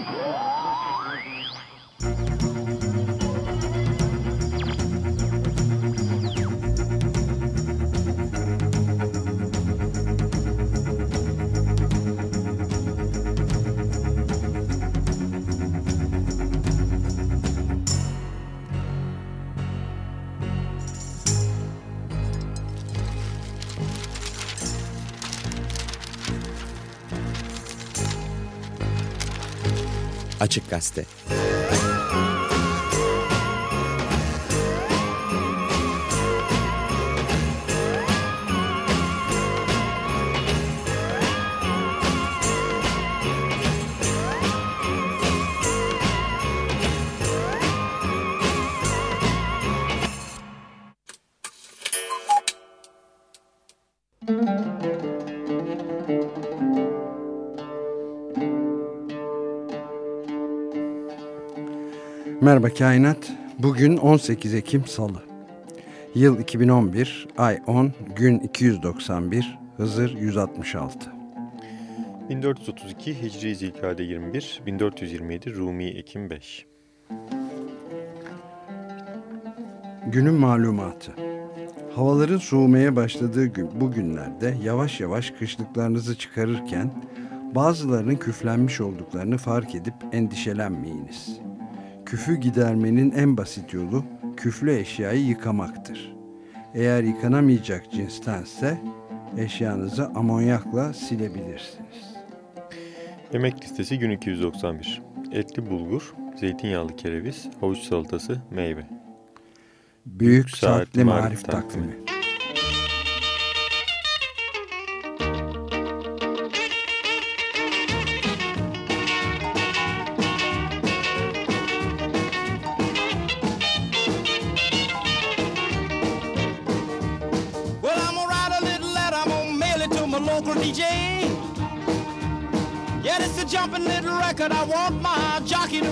Oh! Açık Gazete. Merhaba Kainat. Bugün 18 Ekim Salı. Yıl 2011, ay 10, gün 291, Hızır 166. 1432 Hicri Zilkade 21, 1427 Rumi Ekim 5. Günün malumatı. Havaların soğumaya başladığı gün, bu günlerde yavaş yavaş kışlıklarınızı çıkarırken bazılarının küflenmiş olduklarını fark edip endişelenmeyiniz. Küfü gidermenin en basit yolu küflü eşyayı yıkamaktır. Eğer yıkanamayacak cinstense eşyanızı amonyakla silebilirsiniz. Yemek listesi gün 291. Etli bulgur, zeytinyağlı kereviz, havuç salatası, meyve. Büyük Saatli Marif Takvimi Well,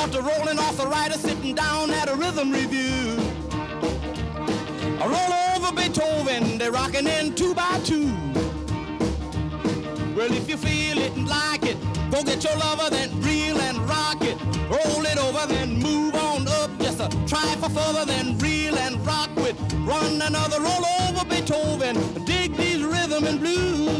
Caught the rolling arthritis sitting down at a rhythm review. I roll over Beethoven, they're rocking in two by two. Well, if you feel it and like it, go get your lover, then reel and rock it. Roll it over, then move on up. Just a try for further, then reel and rock with. Run another roll over Beethoven. Dig these rhythm and blues.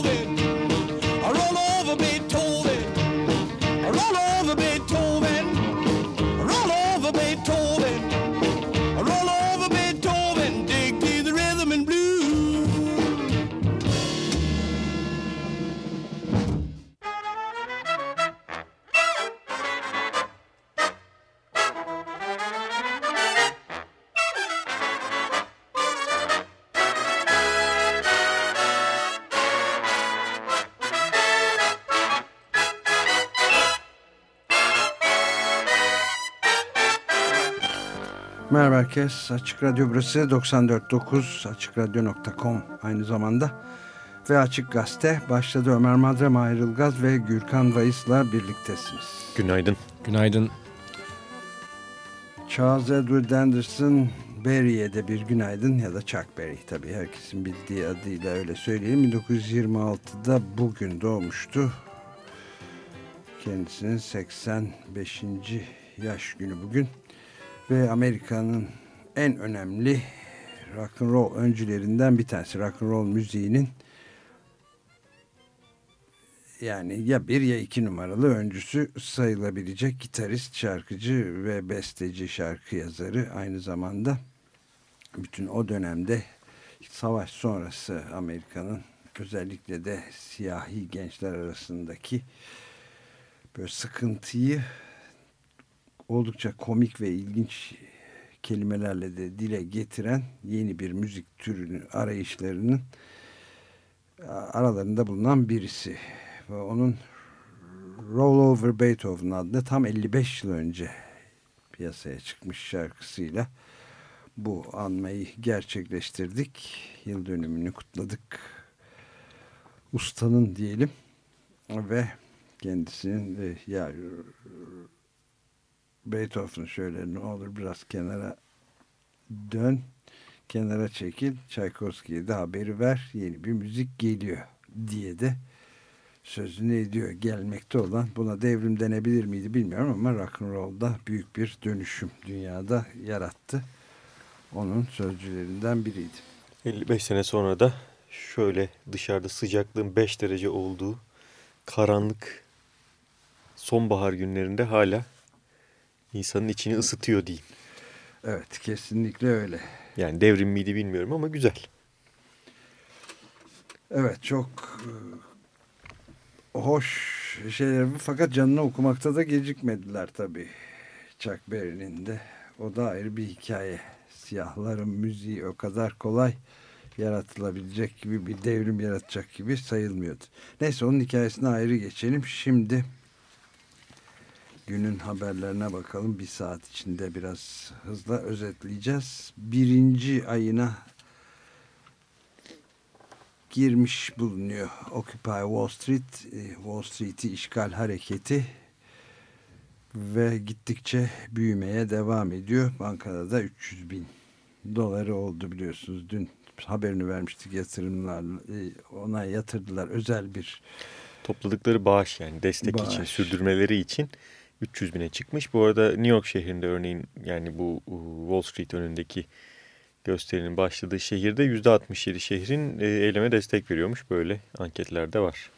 Herkes. Açık Radyo burası 94.9 AçıkRadyo.com aynı zamanda. Ve Açık Gazete başladı. Ömer Madre, Mahir Ilgaz ve Gürkan Vayıs'la birliktesiniz. Günaydın. Günaydın. Charles Edward Anderson Berry'e de bir günaydın ya da Chuck Berry tabii herkesin bildiği adıyla öyle söyleyelim. 1926'da bugün doğmuştu. Kendisinin 85. yaş günü bugün. Ve Amerika'nın en önemli rock and roll öncülerinden bir tanesi. Rock and roll müziğinin yani ya bir ya iki numaralı öncüsü sayılabilecek gitarist, şarkıcı ve besteci şarkı yazarı aynı zamanda bütün o dönemde savaş sonrası Amerika'nın özellikle de siyahi gençler arasındaki böyle sıkıntıyı oldukça komik ve ilginç kelimelerle de dile getiren yeni bir müzik türünü arayışlarının aralarında bulunan birisi. Ve onun Roll Over Beethoven adlı tam 55 yıl önce piyasaya çıkmış şarkısıyla bu anmayı gerçekleştirdik. Yıl dönümünü kutladık. Ustanın diyelim ve kendisinin e, ya Beethoven şöyle ne olur biraz kenara dön kenara çekil Çaykovski'ye de haberi ver yeni bir müzik geliyor diye de sözünü ediyor. Gelmekte olan buna devrim denebilir miydi bilmiyorum ama rock'n'roll'da büyük bir dönüşüm dünyada yarattı. Onun sözcülerinden biriydi. 55 sene sonra da şöyle dışarıda sıcaklığın 5 derece olduğu karanlık sonbahar günlerinde hala insanın içini ısıtıyor diyeyim. Evet kesinlikle öyle. Yani devrim miydi bilmiyorum ama güzel. Evet çok e, hoş şeyler fakat canını okumakta da gecikmediler tabii. Chuck Berry'nin de o da ayrı bir hikaye. Siyahların müziği o kadar kolay yaratılabilecek gibi bir devrim yaratacak gibi sayılmıyordu. Neyse onun hikayesine ayrı geçelim. Şimdi günün haberlerine bakalım. Bir saat içinde biraz hızla özetleyeceğiz. Birinci ayına girmiş bulunuyor. Occupy Wall Street, e, Wall Street'i işgal hareketi ve gittikçe büyümeye devam ediyor. Bankada da 300 bin doları oldu biliyorsunuz. Dün haberini vermiştik yatırımlar e, ona yatırdılar özel bir topladıkları bağış yani destek bağış. için sürdürmeleri için 300 bine çıkmış. Bu arada New York şehrinde örneğin yani bu Wall Street önündeki gösterinin başladığı şehirde %67 şehrin e, eyleme destek veriyormuş. Böyle anketler de var.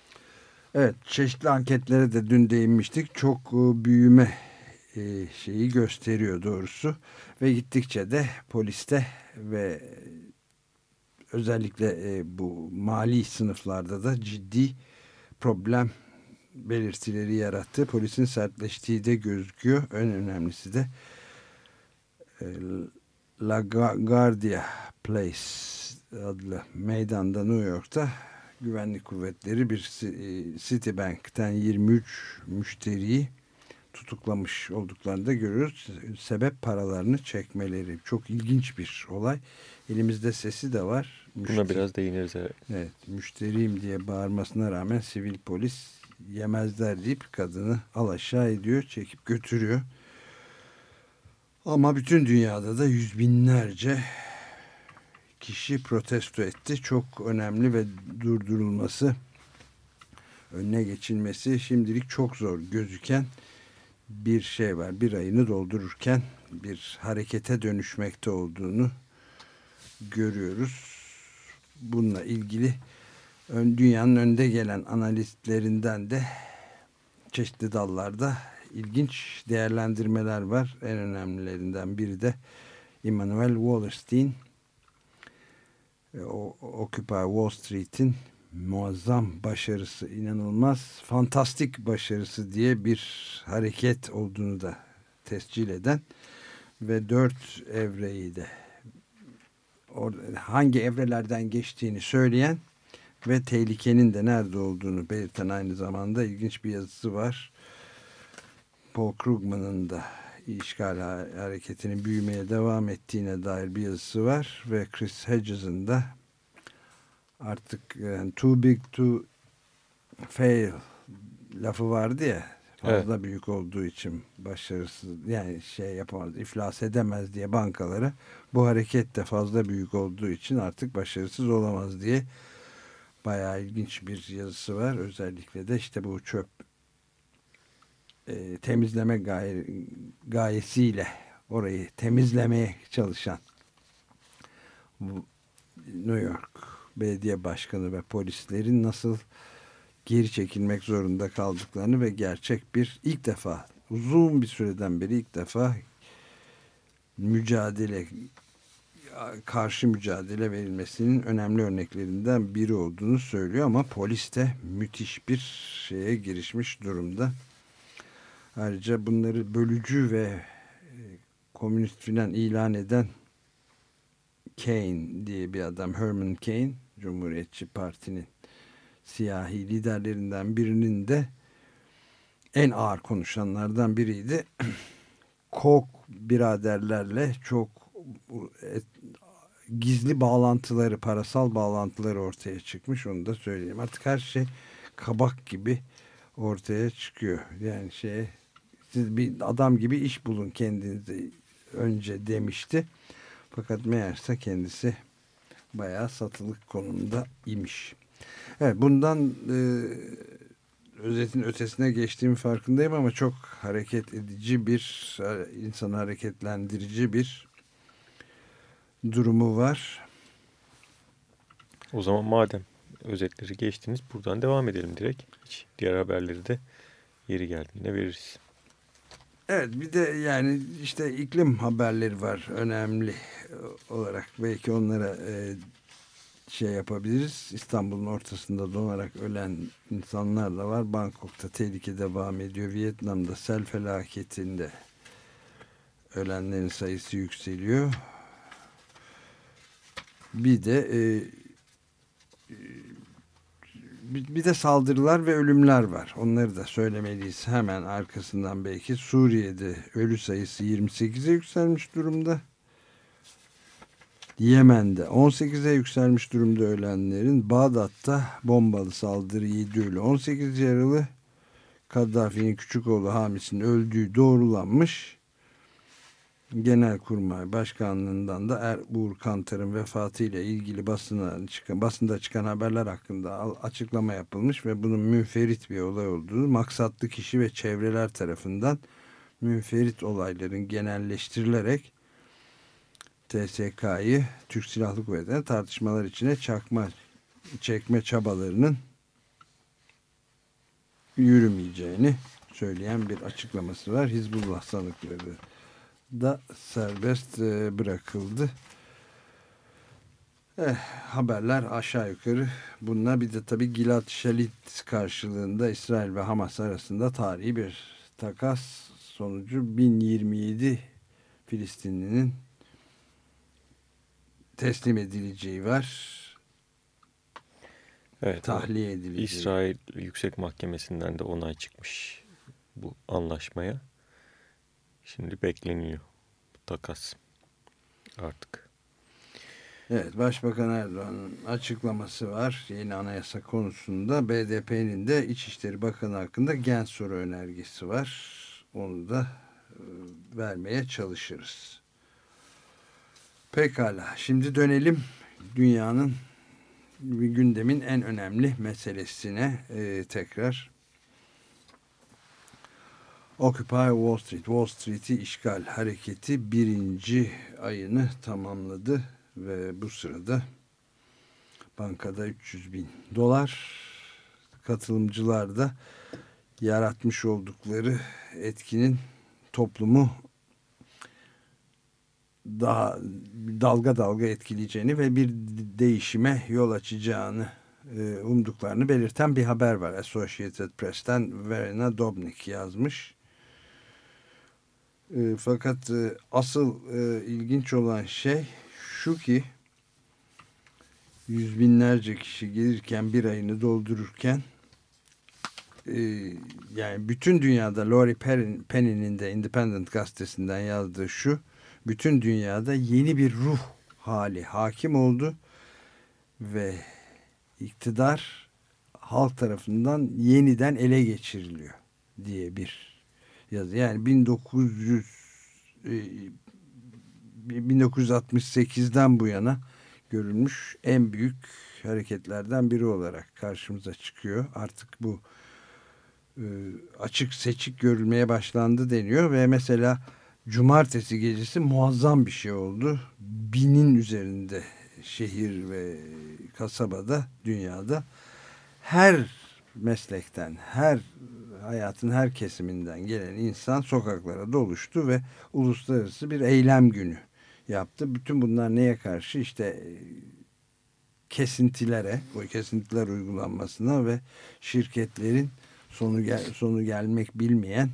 Evet çeşitli anketlere de dün değinmiştik. Çok e, büyüme e, şeyi gösteriyor doğrusu. Ve gittikçe de poliste ve özellikle bu mali sınıflarda da ciddi problem belirtileri yarattı. Polisin sertleştiği de gözüküyor. En önemlisi de e, La Guardia Place adlı meydanda New York'ta güvenlik kuvvetleri bir e, Citibank'ten 23 müşteriyi tutuklamış olduklarını da görüyoruz. Sebep paralarını çekmeleri. Çok ilginç bir olay. Elimizde sesi de var. Müşteri, Buna biraz değiniriz. Evet. evet. Müşteriyim diye bağırmasına rağmen sivil polis yemezler deyip kadını alaşağı ediyor, çekip götürüyor. Ama bütün dünyada da yüz binlerce kişi protesto etti. Çok önemli ve durdurulması, önüne geçilmesi şimdilik çok zor gözüken bir şey var. Bir ayını doldururken bir harekete dönüşmekte olduğunu görüyoruz. Bununla ilgili dünyanın önde gelen analistlerinden de çeşitli dallarda ilginç değerlendirmeler var. En önemlilerinden biri de Immanuel Wallerstein e, Occupy Wall Street'in muazzam başarısı, inanılmaz fantastik başarısı diye bir hareket olduğunu da tescil eden ve dört evreyi de hangi evrelerden geçtiğini söyleyen ve tehlikenin de nerede olduğunu belirten aynı zamanda ilginç bir yazısı var. Paul Krugman'ın da işgal hareketinin büyümeye devam ettiğine dair bir yazısı var ve Chris Hedges'ın da artık yani too big to fail lafı vardı ya fazla evet. büyük olduğu için başarısız yani şey yapamaz iflas edemez diye bankalara bu hareket de fazla büyük olduğu için artık başarısız olamaz diye bayağı ilginç bir yazısı var. Özellikle de işte bu çöp e, temizleme gaye, gayesiyle orayı temizlemeye çalışan New York belediye başkanı ve polislerin nasıl geri çekilmek zorunda kaldıklarını ve gerçek bir ilk defa uzun bir süreden beri ilk defa mücadele karşı mücadele verilmesinin önemli örneklerinden biri olduğunu söylüyor ama polis de müthiş bir şeye girişmiş durumda. Ayrıca bunları bölücü ve e, komünist filan ilan eden Kane diye bir adam Herman Kane Cumhuriyetçi Parti'nin siyahi liderlerinden birinin de en ağır konuşanlardan biriydi. Koch biraderlerle çok gizli bağlantıları, parasal bağlantıları ortaya çıkmış. Onu da söyleyeyim. Artık her şey kabak gibi ortaya çıkıyor. Yani şey siz bir adam gibi iş bulun kendinize önce demişti. Fakat meğerse kendisi bayağı satılık konumda imiş. Evet bundan e, özetin ötesine geçtiğim farkındayım ama çok hareket edici bir, insanı hareketlendirici bir durumu var. O zaman madem özetleri geçtiniz buradan devam edelim direkt. Hiç diğer haberleri de yeri geldiğinde veririz. Evet bir de yani işte iklim haberleri var önemli olarak. Belki onlara e, şey yapabiliriz. İstanbul'un ortasında donarak ölen insanlar da var. Bangkok'ta tehlike devam ediyor. Vietnam'da sel felaketinde ölenlerin sayısı yükseliyor. Bir de e, bir de saldırılar ve ölümler var. Onları da söylemeliyiz. Hemen arkasından belki Suriye'de ölü sayısı 28'e yükselmiş durumda. Yemen'de 18'e yükselmiş durumda ölenlerin. Bağdat'ta bombalı saldırı 7 ölü 18 yaralı. Kaddafi'nin küçük oğlu Hamis'in öldüğü doğrulanmış. Genelkurmay Başkanlığından da Er Uğur Kantar'ın vefatıyla ilgili basına çıkan, basında çıkan haberler hakkında açıklama yapılmış ve bunun münferit bir olay olduğu maksatlı kişi ve çevreler tarafından münferit olayların genelleştirilerek TSK'yı Türk Silahlı Kuvvetleri'ne tartışmalar içine çakma çekme çabalarının yürümeyeceğini söyleyen bir açıklaması var. Hizbullah sanıkları da serbest e, bırakıldı. Eh, haberler aşağı yukarı bununla bir de tabi Gilad Shalit karşılığında İsrail ve Hamas arasında tarihi bir takas sonucu 1027 Filistinlinin teslim edileceği var. Evet, tahliye edileceği. İsrail Yüksek Mahkemesi'nden de onay çıkmış bu anlaşmaya. Şimdi bekleniyor takas artık. Evet Başbakan Erdoğan'ın açıklaması var yeni anayasa konusunda. BDP'nin de İçişleri Bakanı hakkında gen soru önergesi var. Onu da e, vermeye çalışırız. Pekala şimdi dönelim dünyanın gündemin en önemli meselesine e, tekrar. Occupy Wall Street, Wall Street'i işgal hareketi birinci ayını tamamladı ve bu sırada bankada 300 bin dolar katılımcılar da yaratmış oldukları etkinin toplumu daha dalga dalga etkileyeceğini ve bir değişime yol açacağını e, umduklarını belirten bir haber var. Associated Press'ten Verena Dobnik yazmış. E, fakat e, asıl e, ilginç olan şey şu ki yüz binlerce kişi gelirken bir ayını doldururken e, yani bütün dünyada Lori Penny'nin de Independent gazetesinden yazdığı şu bütün dünyada yeni bir ruh hali hakim oldu ve iktidar halk tarafından yeniden ele geçiriliyor diye bir yazı. Yani 1900 1968'den e, bu yana görülmüş en büyük hareketlerden biri olarak karşımıza çıkıyor. Artık bu e, açık seçik görülmeye başlandı deniyor ve mesela cumartesi gecesi muazzam bir şey oldu. Binin üzerinde şehir ve kasabada dünyada her meslekten, her hayatın her kesiminden gelen insan sokaklara doluştu ve uluslararası bir eylem günü yaptı. Bütün bunlar neye karşı? İşte e, kesintilere, o kesintiler uygulanmasına ve şirketlerin sonu gel sonu gelmek bilmeyen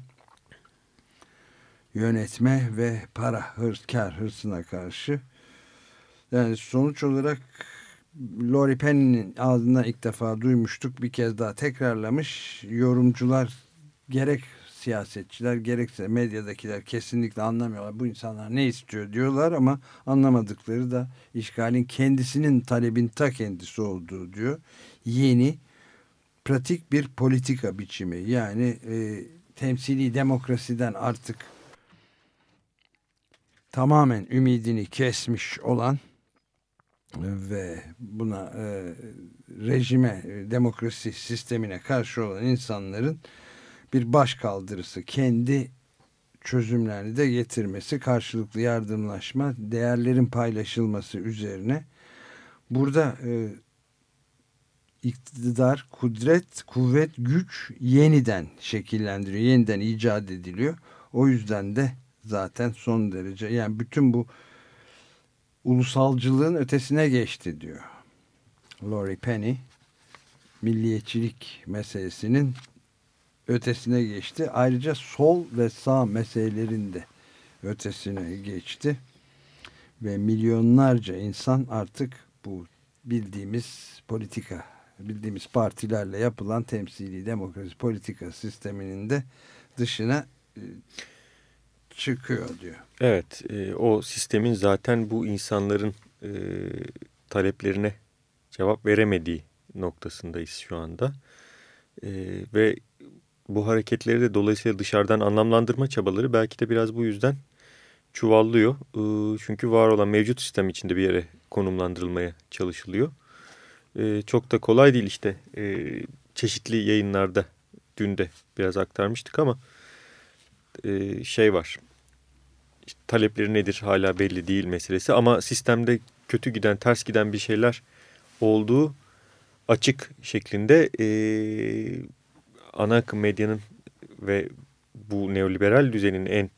yönetme ve para hırs kar hırsına karşı yani sonuç olarak Lori Penny'nin ağzından ilk defa duymuştuk. Bir kez daha tekrarlamış. Yorumcular gerek siyasetçiler gerekse medyadakiler kesinlikle anlamıyorlar. Bu insanlar ne istiyor diyorlar ama anlamadıkları da işgalin kendisinin talebin ta kendisi olduğu diyor. Yeni pratik bir politika biçimi yani e, temsili demokrasiden artık tamamen ümidini kesmiş olan ve buna e, rejime, demokrasi sistemine karşı olan insanların bir baş kaldırısı, kendi çözümlerini de getirmesi, karşılıklı yardımlaşma, değerlerin paylaşılması üzerine. Burada e, iktidar, kudret, kuvvet, güç yeniden şekillendiriyor, yeniden icat ediliyor. O yüzden de zaten son derece yani bütün bu ulusalcılığın ötesine geçti diyor. Lori Penny milliyetçilik meselesinin ötesine geçti. Ayrıca sol ve sağ meselelerinde ötesine geçti. Ve milyonlarca insan artık bu bildiğimiz politika, bildiğimiz partilerle yapılan temsili demokrasi politika sisteminin de dışına e, çıkıyor diyor. Evet, e, o sistemin zaten bu insanların e, taleplerine cevap veremediği noktasındayız şu anda. E, ve bu hareketleri de dolayısıyla dışarıdan anlamlandırma çabaları belki de biraz bu yüzden çuvallıyor. E, çünkü var olan mevcut sistem içinde bir yere konumlandırılmaya çalışılıyor. E, çok da kolay değil işte e, çeşitli yayınlarda dün de biraz aktarmıştık ama e, şey var talepleri nedir hala belli değil meselesi ama sistemde kötü giden ters giden bir şeyler olduğu açık şeklinde e, ana akım medyanın ve bu neoliberal düzenin en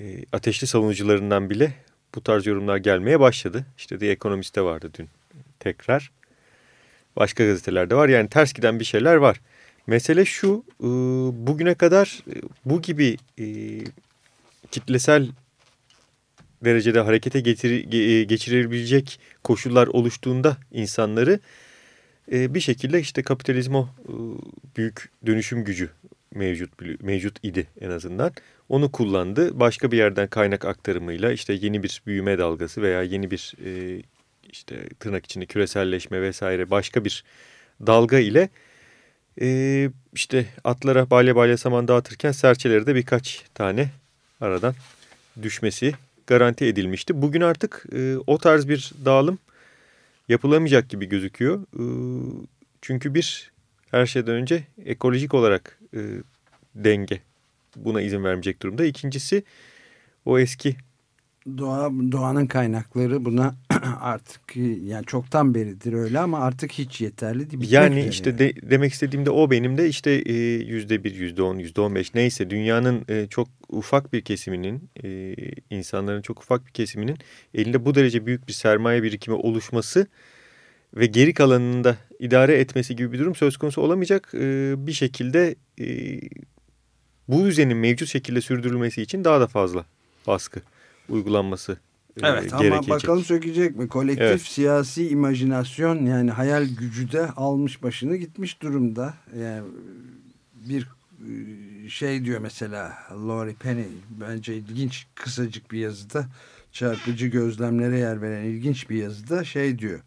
e, ateşli savunucularından bile bu tarz yorumlar gelmeye başladı. İşte The Economist'te vardı dün tekrar. Başka gazetelerde var. Yani ters giden bir şeyler var. Mesele şu, e, bugüne kadar e, bu gibi e, kitlesel derecede harekete getir, e, geçirebilecek koşullar oluştuğunda insanları e, bir şekilde işte kapitalizm o e, büyük dönüşüm gücü mevcut mevcut idi en azından. Onu kullandı. Başka bir yerden kaynak aktarımıyla işte yeni bir büyüme dalgası veya yeni bir işte tırnak içinde küreselleşme vesaire başka bir dalga ile işte atlara balya balya saman dağıtırken serçeleri de birkaç tane aradan düşmesi garanti edilmişti. Bugün artık e, o tarz bir dağılım yapılamayacak gibi gözüküyor. E, çünkü bir her şeyden önce ekolojik olarak e, denge buna izin vermeyecek durumda. İkincisi o eski Doğa, doğanın kaynakları buna artık yani çoktan beridir öyle ama artık hiç yeterli değil. Yani işte de, demek istediğimde o benim de işte e, yüzde bir, yüzde on, yüzde on beş neyse dünyanın e, çok ufak bir kesiminin e, insanların çok ufak bir kesiminin elinde bu derece büyük bir sermaye birikimi oluşması ve geri kalanını da idare etmesi gibi bir durum söz konusu olamayacak. E, bir şekilde e, bu düzenin mevcut şekilde sürdürülmesi için daha da fazla baskı uygulanması e, Evet e, ama bakalım sökecek mi? Kolektif evet. siyasi imajinasyon yani hayal gücü de almış başını gitmiş durumda. Yani bir e, şey diyor mesela Laurie Penny bence ilginç kısacık bir yazıda çarpıcı gözlemlere yer veren ilginç bir yazıda şey diyor.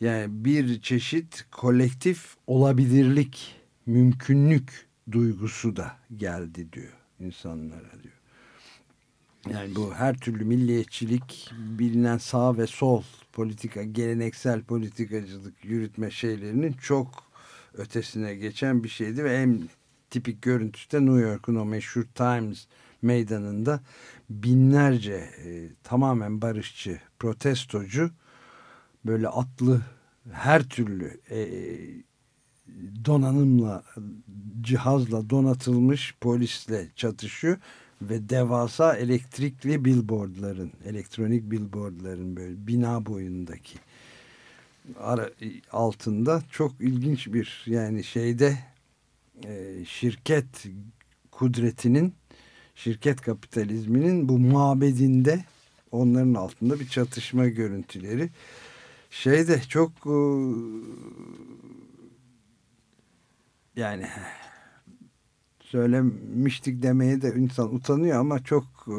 Yani bir çeşit kolektif olabilirlik, mümkünlük duygusu da geldi diyor insanlara diyor. Yani bu her türlü milliyetçilik, bilinen sağ ve sol politika, geleneksel politikacılık yürütme şeylerinin çok ötesine geçen bir şeydi ve en tipik görüntüsü de New York'un o meşhur Times meydanında binlerce e, tamamen barışçı protestocu böyle atlı her türlü e, donanımla cihazla donatılmış polisle çatışıyor ve devasa elektrikli billboardların elektronik billboardların böyle bina boyundaki ara, altında çok ilginç bir yani şeyde e, şirket kudretinin şirket kapitalizminin bu mabedinde onların altında bir çatışma görüntüleri. Şeyde çok e, yani söylemiştik demeye de insan utanıyor ama çok e,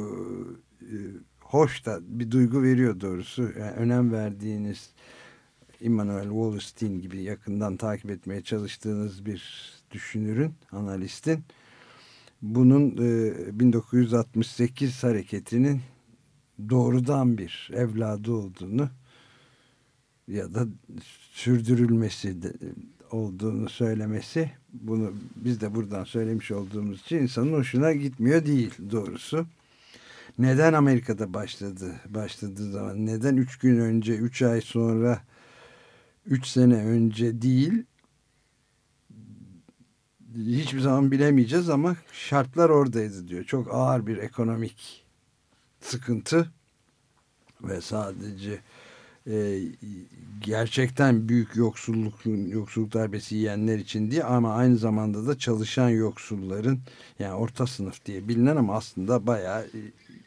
e, hoş da bir duygu veriyor doğrusu. Yani önem verdiğiniz Immanuel Wallerstein gibi yakından takip etmeye çalıştığınız bir düşünürün, analistin bunun e, 1968 hareketinin doğrudan bir evladı olduğunu ya da sürdürülmesi olduğunu söylemesi bunu biz de buradan söylemiş olduğumuz için insanın hoşuna gitmiyor değil doğrusu. Neden Amerika'da başladı başladığı zaman neden üç gün önce üç ay sonra üç sene önce değil hiçbir zaman bilemeyeceğiz ama şartlar oradaydı diyor. Çok ağır bir ekonomik sıkıntı ve sadece e, gerçekten büyük yoksulluk yoksulluk darbesi yiyenler için diye ama aynı zamanda da çalışan yoksulların yani orta sınıf diye bilinen ama aslında bayağı e,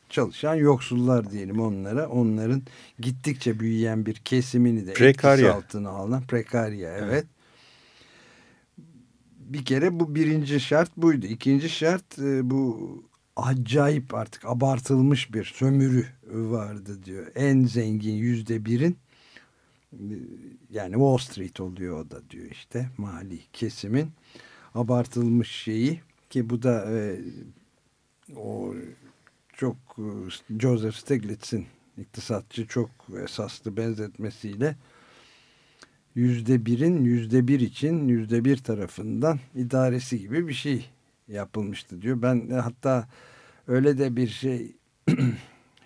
çalışan yoksullar diyelim onlara onların gittikçe büyüyen bir kesimini de prekarya. altına alan prekarya evet. evet. Bir kere bu birinci şart buydu. İkinci şart e, bu acayip artık abartılmış bir sömürü vardı diyor. En zengin yüzde birin yani Wall Street oluyor o da diyor işte mali kesimin abartılmış şeyi ki bu da e, o çok e, Joseph Stiglitz'in iktisatçı çok esaslı benzetmesiyle yüzde birin yüzde bir için yüzde bir tarafından idaresi gibi bir şey yapılmıştı diyor. Ben hatta öyle de bir şey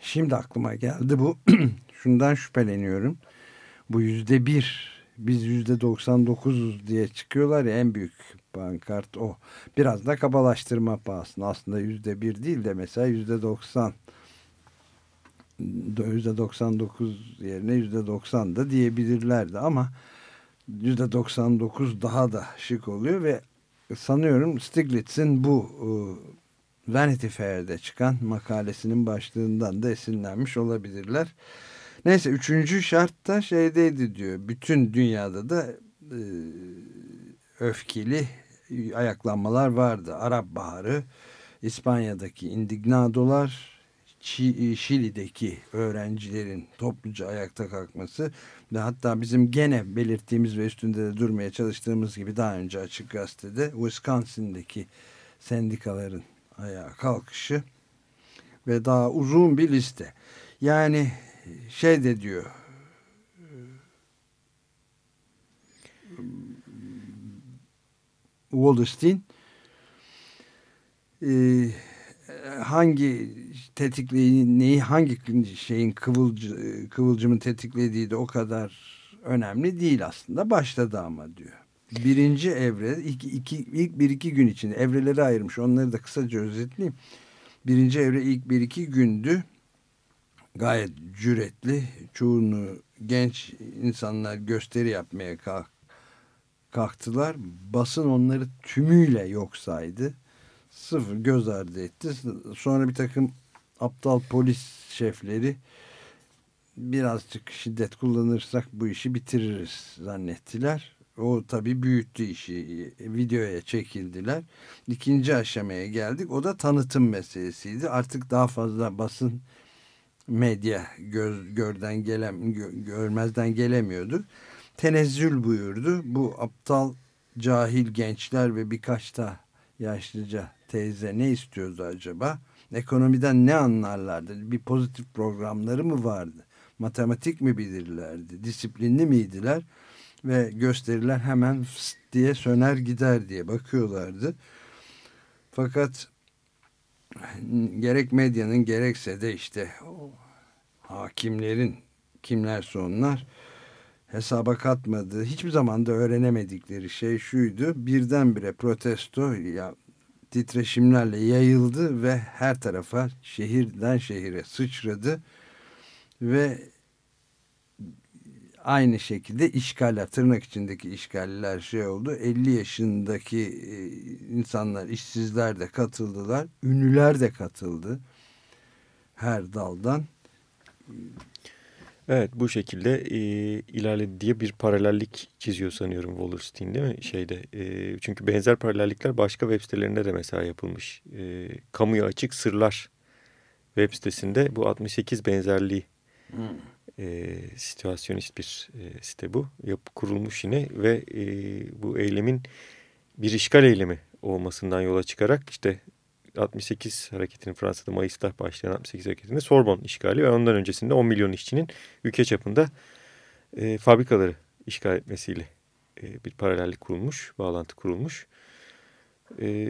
şimdi aklıma geldi bu. Şundan şüpheleniyorum. Bu yüzde bir biz yüzde doksan dokuzuz diye çıkıyorlar ya en büyük pankart o. Biraz da kabalaştırma pahasına aslında yüzde bir değil de mesela yüzde doksan yüzde doksan dokuz yerine yüzde doksan da diyebilirlerdi ama yüzde doksan dokuz daha da şık oluyor ve sanıyorum Stiglitz'in bu e, Vanity Fair'de çıkan makalesinin başlığından da esinlenmiş olabilirler. Neyse üçüncü şart da şeydeydi diyor. Bütün dünyada da e, öfkeli ayaklanmalar vardı. Arap Baharı, İspanya'daki indignadolar, Şili'deki öğrencilerin topluca ayakta kalkması ve hatta bizim gene belirttiğimiz ve üstünde de durmaya çalıştığımız gibi daha önce açık gazetede Wisconsin'deki sendikaların ayağa kalkışı ve daha uzun bir liste. Yani şey de diyor Wallerstein e, hangi tetikleyi neyi hangi şeyin kıvılcı, kıvılcımın tetiklediği de o kadar önemli değil aslında başladı ama diyor. Birinci evre iki, iki, ilk bir iki gün içinde evreleri ayırmış onları da kısaca özetleyeyim. Birinci evre ilk bir iki gündü gayet cüretli çoğunu genç insanlar gösteri yapmaya kalk, kalktılar. Basın onları tümüyle yok saydı. Sıfır göz ardı etti. Sonra bir takım aptal polis şefleri birazcık şiddet kullanırsak bu işi bitiririz zannettiler. O tabii büyüttü işi. Videoya çekildiler. İkinci aşamaya geldik. O da tanıtım meselesiydi. Artık daha fazla basın medya göz, görden gelem, gö, görmezden gelemiyordu. Tenezzül buyurdu. Bu aptal cahil gençler ve birkaç da yaşlıca teyze ne istiyordu acaba? Ekonomiden ne anlarlardı? Bir pozitif programları mı vardı? Matematik mi bilirlerdi? Disiplinli miydiler? Ve gösteriler hemen diye söner gider diye bakıyorlardı. Fakat gerek medyanın gerekse de işte hakimlerin kimlerse onlar hesaba katmadığı hiçbir zaman da öğrenemedikleri şey şuydu birdenbire protesto ya titreşimlerle yayıldı ve her tarafa şehirden şehire sıçradı ve aynı şekilde işgaller tırnak içindeki işgaller şey oldu. 50 yaşındaki e, insanlar işsizler de katıldılar ünlüler de katıldı her daldan Evet bu şekilde e, ilerledi diye bir paralellik çiziyor sanıyorum Wallerstein değil mi şeyde. E, çünkü benzer paralellikler başka web sitelerinde de mesela yapılmış. E, kamuya açık sırlar web sitesinde bu 68 benzerliği hmm. e, situasyonist bir e, site bu. Yapı kurulmuş yine ve e, bu eylemin bir işgal eylemi olmasından yola çıkarak işte 68 hareketinin Fransa'da Mayıs'ta başlayan 68 hareketinde Sorbon işgali ve ondan öncesinde 10 milyon işçinin ülke çapında e, fabrikaları işgal etmesiyle e, bir paralellik kurulmuş, bağlantı kurulmuş. E,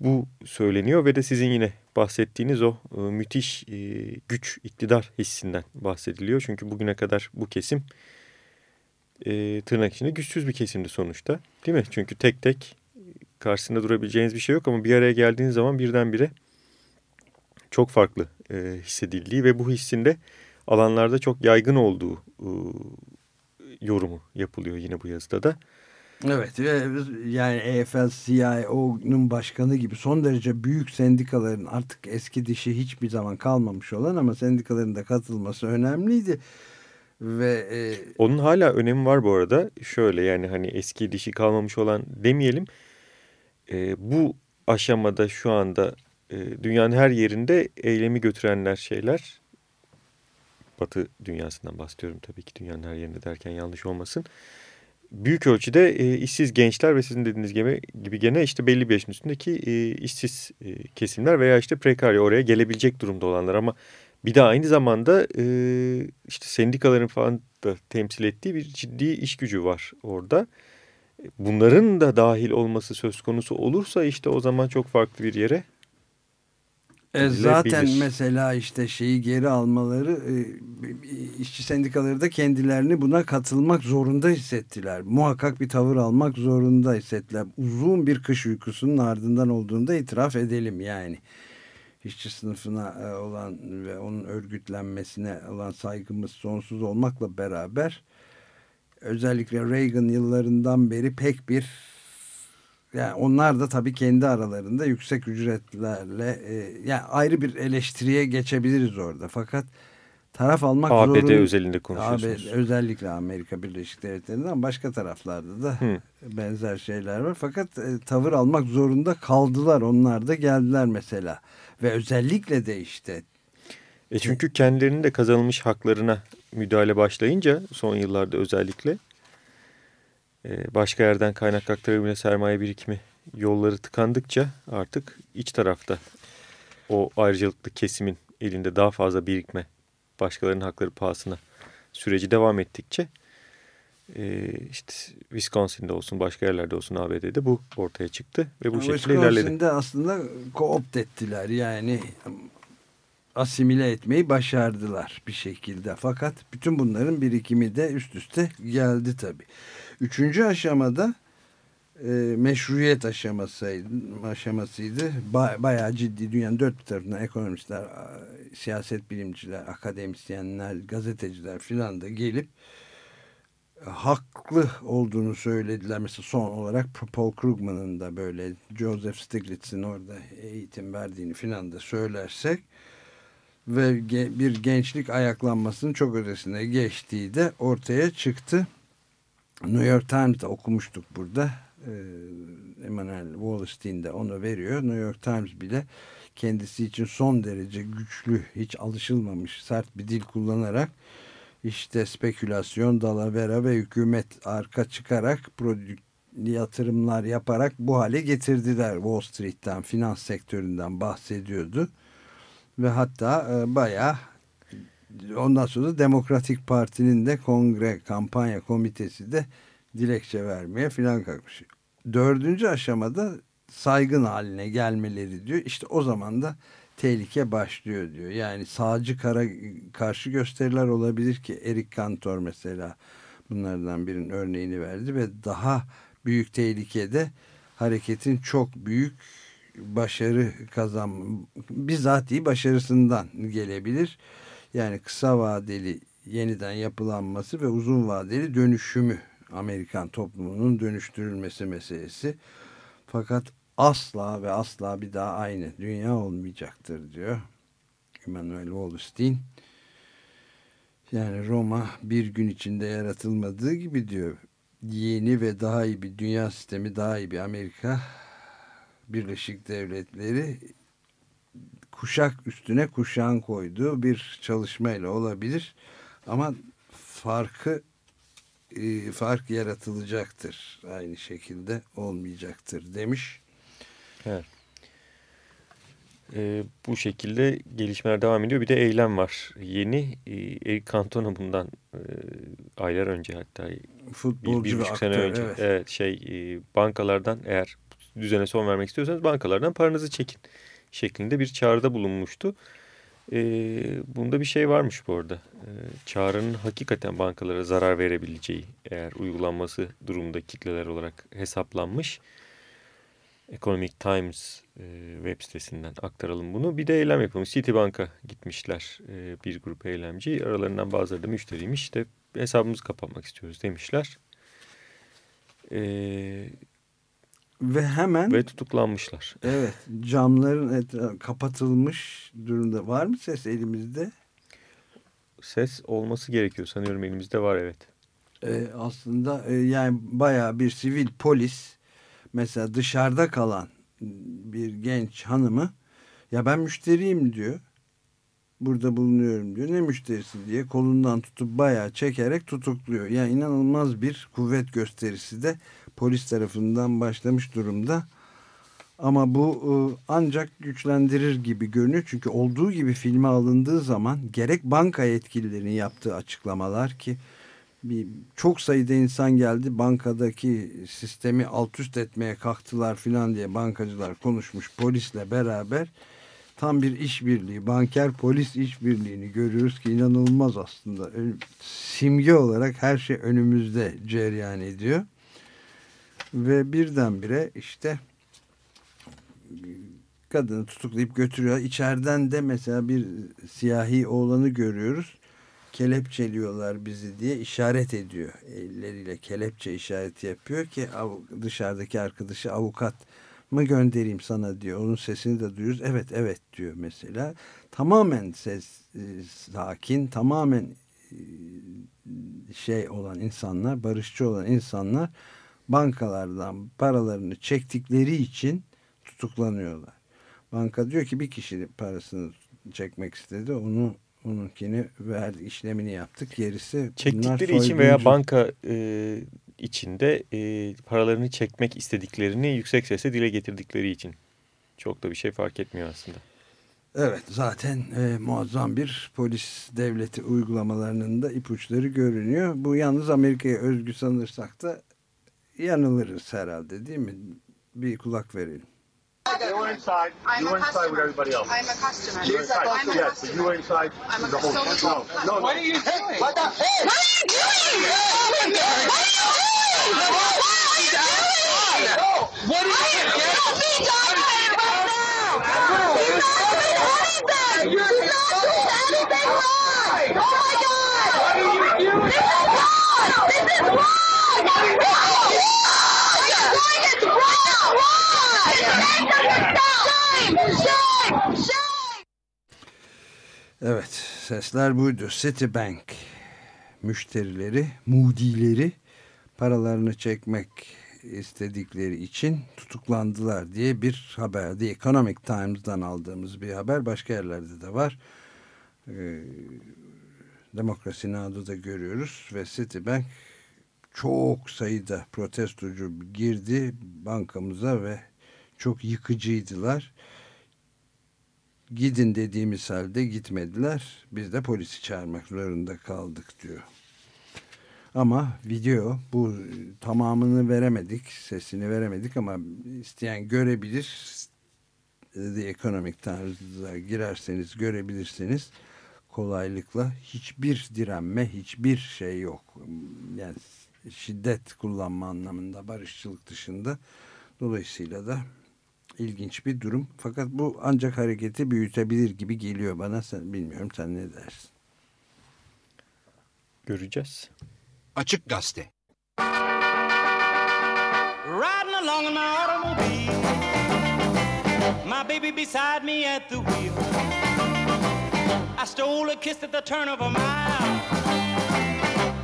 bu söyleniyor ve de sizin yine bahsettiğiniz o e, müthiş e, güç, iktidar hissinden bahsediliyor. Çünkü bugüne kadar bu kesim e, tırnak içinde güçsüz bir kesimdi sonuçta. Değil mi? Çünkü tek tek karşısında durabileceğiniz bir şey yok ama bir araya geldiğiniz zaman birdenbire çok farklı e, hissedildiği ve bu hissinde alanlarda çok yaygın olduğu e, yorumu yapılıyor yine bu yazıda da. Evet yani EFL-CIO'nun başkanı gibi son derece büyük sendikaların artık eski dişi hiçbir zaman kalmamış olan ama sendikaların da katılması önemliydi. Ve e... Onun hala önemi var bu arada. Şöyle yani hani eski dişi kalmamış olan demeyelim e, bu aşamada şu anda e, dünyanın her yerinde eylemi götürenler şeyler Batı dünyasından bahsediyorum tabii ki dünyanın her yerinde derken yanlış olmasın. Büyük ölçüde e, işsiz gençler ve sizin dediğiniz gibi, gibi gene işte belli bir yaşın üstündeki e, işsiz e, kesimler veya işte prekarya oraya gelebilecek durumda olanlar ama bir de aynı zamanda e, işte sendikaların falan da temsil ettiği bir ciddi iş gücü var orada bunların da dahil olması söz konusu olursa işte o zaman çok farklı bir yere e zaten mesela işte şeyi geri almaları e, işçi sendikaları da kendilerini buna katılmak zorunda hissettiler. Muhakkak bir tavır almak zorunda hissettiler. Uzun bir kış uykusunun ardından olduğunda itiraf edelim yani. İşçi sınıfına e, olan ve onun örgütlenmesine olan saygımız sonsuz olmakla beraber özellikle Reagan yıllarından beri pek bir yani onlar da tabii kendi aralarında yüksek ücretlerle e, yani ayrı bir eleştiriye geçebiliriz orada. Fakat taraf almak ABD zorunda. özelinde konuşuyorsunuz. ABD, özellikle Amerika Birleşik Devletleri'nden başka taraflarda da Hı. benzer şeyler var. Fakat e, tavır almak zorunda kaldılar. Onlar da geldiler mesela. Ve özellikle de işte e çünkü kendilerinin de kazanılmış haklarına müdahale başlayınca son yıllarda özellikle e, başka yerden kaynak aktarabilme sermaye birikimi yolları tıkandıkça artık iç tarafta o ayrıcalıklı kesimin elinde daha fazla birikme başkalarının hakları pahasına süreci devam ettikçe e, işte Wisconsin'de olsun başka yerlerde olsun ABD'de bu ortaya çıktı ve bu şekilde ilerledi. Wisconsin'de aslında koopt ettiler yani asimile etmeyi başardılar bir şekilde. Fakat bütün bunların birikimi de üst üste geldi tabii. Üçüncü aşamada e, meşruiyet aşamasıydı. aşamasıydı. Ba bayağı ciddi dünyanın dört bir tarafından ekonomistler, siyaset bilimciler, akademisyenler, gazeteciler filan da gelip e, haklı olduğunu söylediler. Mesela son olarak Paul Krugman'ın da böyle Joseph Stiglitz'in orada eğitim verdiğini filan da söylersek ve bir gençlik ayaklanmasının çok ötesine geçtiği de ortaya çıktı. New York Times'da okumuştuk burada. Ee, Emmanuel Wallerstein de onu veriyor. New York Times bile kendisi için son derece güçlü, hiç alışılmamış sert bir dil kullanarak işte spekülasyon, dalavera ve hükümet arka çıkarak yatırımlar yaparak bu hale getirdiler. Wall Street'ten, finans sektöründen bahsediyordu ve hatta e, bayağı ondan sonra Demokratik Parti'nin de kongre kampanya komitesi de dilekçe vermeye filan kalkmış. Dördüncü aşamada saygın haline gelmeleri diyor. İşte o zaman da tehlike başlıyor diyor. Yani sağcı kara karşı gösteriler olabilir ki Erik Kantor mesela bunlardan birinin örneğini verdi ve daha büyük tehlikede hareketin çok büyük başarı kazan bizatihi başarısından gelebilir. Yani kısa vadeli yeniden yapılanması ve uzun vadeli dönüşümü Amerikan toplumunun dönüştürülmesi meselesi. Fakat asla ve asla bir daha aynı dünya olmayacaktır diyor Immanuel Wallerstein. Yani Roma bir gün içinde yaratılmadığı gibi diyor. Yeni ve daha iyi bir dünya sistemi, daha iyi bir Amerika Birleşik Devletleri kuşak üstüne kuşağın koyduğu bir çalışmayla olabilir. Ama farkı e, fark yaratılacaktır. Aynı şekilde olmayacaktır demiş. Evet. E, bu şekilde gelişmeler devam ediyor. Bir de eylem var. Yeni e, Eric Cantona bundan e, aylar önce hatta futbolcu bir, bir buçuk sene önce evet. evet şey e, bankalardan eğer düzene son vermek istiyorsanız bankalardan paranızı çekin şeklinde bir çağrıda bulunmuştu. E, bunda bir şey varmış bu arada. E, çağrının hakikaten bankalara zarar verebileceği eğer uygulanması durumunda kitleler olarak hesaplanmış. Economic Times e, web sitesinden aktaralım bunu. Bir de eylem yapılmış. Citibank'a gitmişler e, bir grup eylemci. Aralarından bazıları da müşteriymiş. İşte hesabımızı kapatmak istiyoruz demişler. E, ve hemen ve tutuklanmışlar. Evet camların etrafı kapatılmış durumda. Var mı ses elimizde? Ses olması gerekiyor sanıyorum elimizde var evet. Ee, aslında e, yani bayağı bir sivil polis mesela dışarıda kalan bir genç hanımı ya ben müşteriyim diyor. Burada bulunuyorum diyor. Ne müşterisi diye kolundan tutup bayağı çekerek tutukluyor. Yani inanılmaz bir kuvvet gösterisi de polis tarafından başlamış durumda. Ama bu e, ancak güçlendirir gibi görünüyor. Çünkü olduğu gibi filme alındığı zaman gerek banka yetkililerinin yaptığı açıklamalar ki bir çok sayıda insan geldi bankadaki sistemi alt üst etmeye kalktılar filan diye bankacılar konuşmuş polisle beraber tam bir işbirliği banker polis işbirliğini görüyoruz ki inanılmaz aslında simge olarak her şey önümüzde cereyan ediyor ve birdenbire işte kadını tutuklayıp götürüyor içeriden de mesela bir siyahi oğlanı görüyoruz kelepçeliyorlar bizi diye işaret ediyor. Elleriyle kelepçe işareti yapıyor ki dışarıdaki arkadaşı avukat mı göndereyim sana diyor. Onun sesini de duyuyoruz. Evet evet diyor mesela. Tamamen ses e, sakin, tamamen e, şey olan insanlar, barışçı olan insanlar bankalardan paralarını çektikleri için tutuklanıyorlar. Banka diyor ki bir kişi parasını çekmek istedi. Onu onunkini verdi, işlemini yaptık. Gerisi çektikleri için veya banka e, içinde e, paralarını çekmek istediklerini yüksek sesle dile getirdikleri için çok da bir şey fark etmiyor aslında. Evet zaten e, muazzam bir polis devleti uygulamalarının da ipuçları görünüyor. Bu yalnız Amerika'ya özgü sanırsak da yanılırız herhalde değil mi? Bir kulak verelim. They were inside. I'm you were inside with everybody else. I'm a customer. You were inside. I'm a yes, customer. you were inside. I'm a the whole customer. No, no, no. What are you doing? What the hell? What are you doing? What are you doing? What are you doing? What are you doing? Don't be done right now. He's not doing anything. He's not doing Evet sesler buydu. Citibank müşterileri, mudileri paralarını çekmek istedikleri için tutuklandılar diye bir haber. The Economic Times'dan aldığımız bir haber. Başka yerlerde de var. Ee, Demokrasi Now'da da görüyoruz ve Citibank çok sayıda protestocu girdi bankamıza ve çok yıkıcıydılar. Gidin dediğimiz halde gitmediler. Biz de polisi çağırmak zorunda kaldık diyor. Ama video bu tamamını veremedik, sesini veremedik ama isteyen görebilir. The Economic Times'a girerseniz görebilirsiniz kolaylıkla. Hiçbir direnme, hiçbir şey yok. Yani şiddet kullanma anlamında barışçılık dışında. Dolayısıyla da ilginç bir durum. Fakat bu ancak hareketi büyütebilir gibi geliyor bana. Sen bilmiyorum sen ne dersin? Göreceğiz. Açık Gazete. Riding along in my automobile. My baby beside me at the wheel. I stole a kiss at the turn of a mile.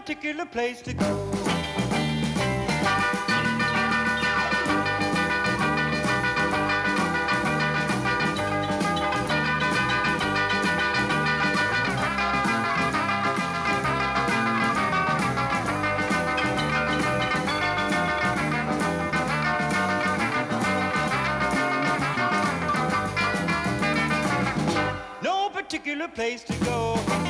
Particular place to go. no particular place to go.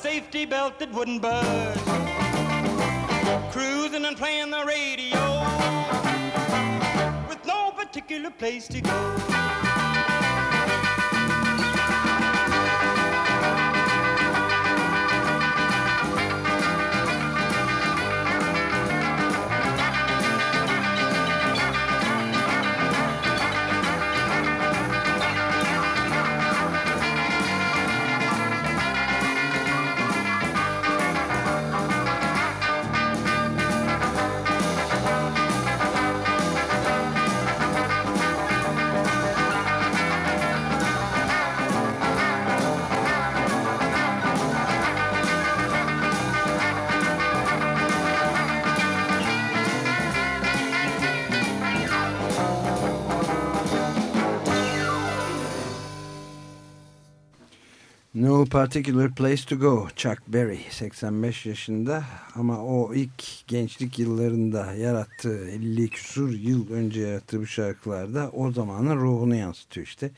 safety belt that wouldn't budge. Cruising and playing the radio with no particular place to go. No particular place to go. Chuck Berry 85 yaşında ama o ilk gençlik yıllarında yarattığı 50 küsur yıl önce yarattığı bu şarkılarda o zamanın ruhunu yansıtıyor işte.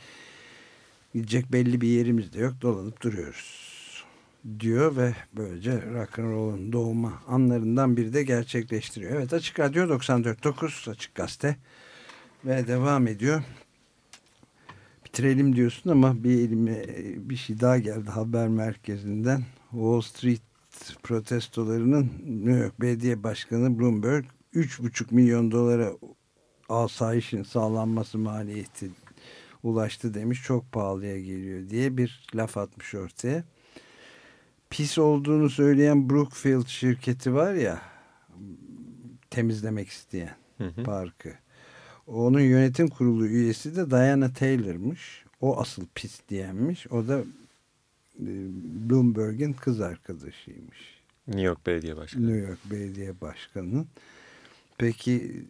Gidecek belli bir yerimiz de yok dolanıp duruyoruz diyor ve böylece rock and roll'un doğma anlarından biri de gerçekleştiriyor. Evet Açık Radyo 94.9 Açık Gazete ve devam ediyor bitirelim diyorsun ama bir elime bir şey daha geldi haber merkezinden. Wall Street protestolarının New York Belediye Başkanı Bloomberg 3,5 milyon dolara asayişin sağlanması maliyeti ulaştı demiş. Çok pahalıya geliyor diye bir laf atmış ortaya. Pis olduğunu söyleyen Brookfield şirketi var ya temizlemek isteyen Hı hı. parkı. Onun yönetim kurulu üyesi de Diana Taylor'mış. O asıl pis diyenmiş. O da e, Bloomberg'in kız arkadaşıymış. New York Belediye Başkanı. New York Belediye Başkanı'nın. Peki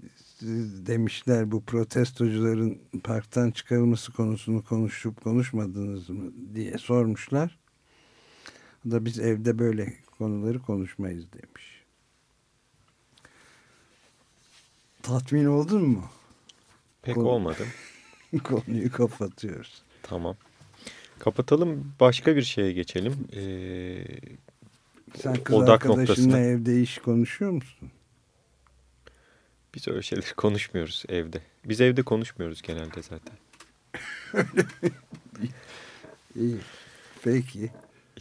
demişler bu protestocuların parktan çıkarılması konusunu konuşup konuşmadınız mı diye sormuşlar. O da biz evde böyle konuları konuşmayız demiş. Tatmin oldun mu? Pek Konu- olmadı. Konuyu kapatıyoruz. Tamam. Kapatalım. Başka bir şeye geçelim. Ee, Sen kız Odak arkadaşınla noktasına. evde iş konuşuyor musun? biz öyle şeyler konuşmuyoruz evde. Biz evde konuşmuyoruz genelde zaten. İyi. Peki.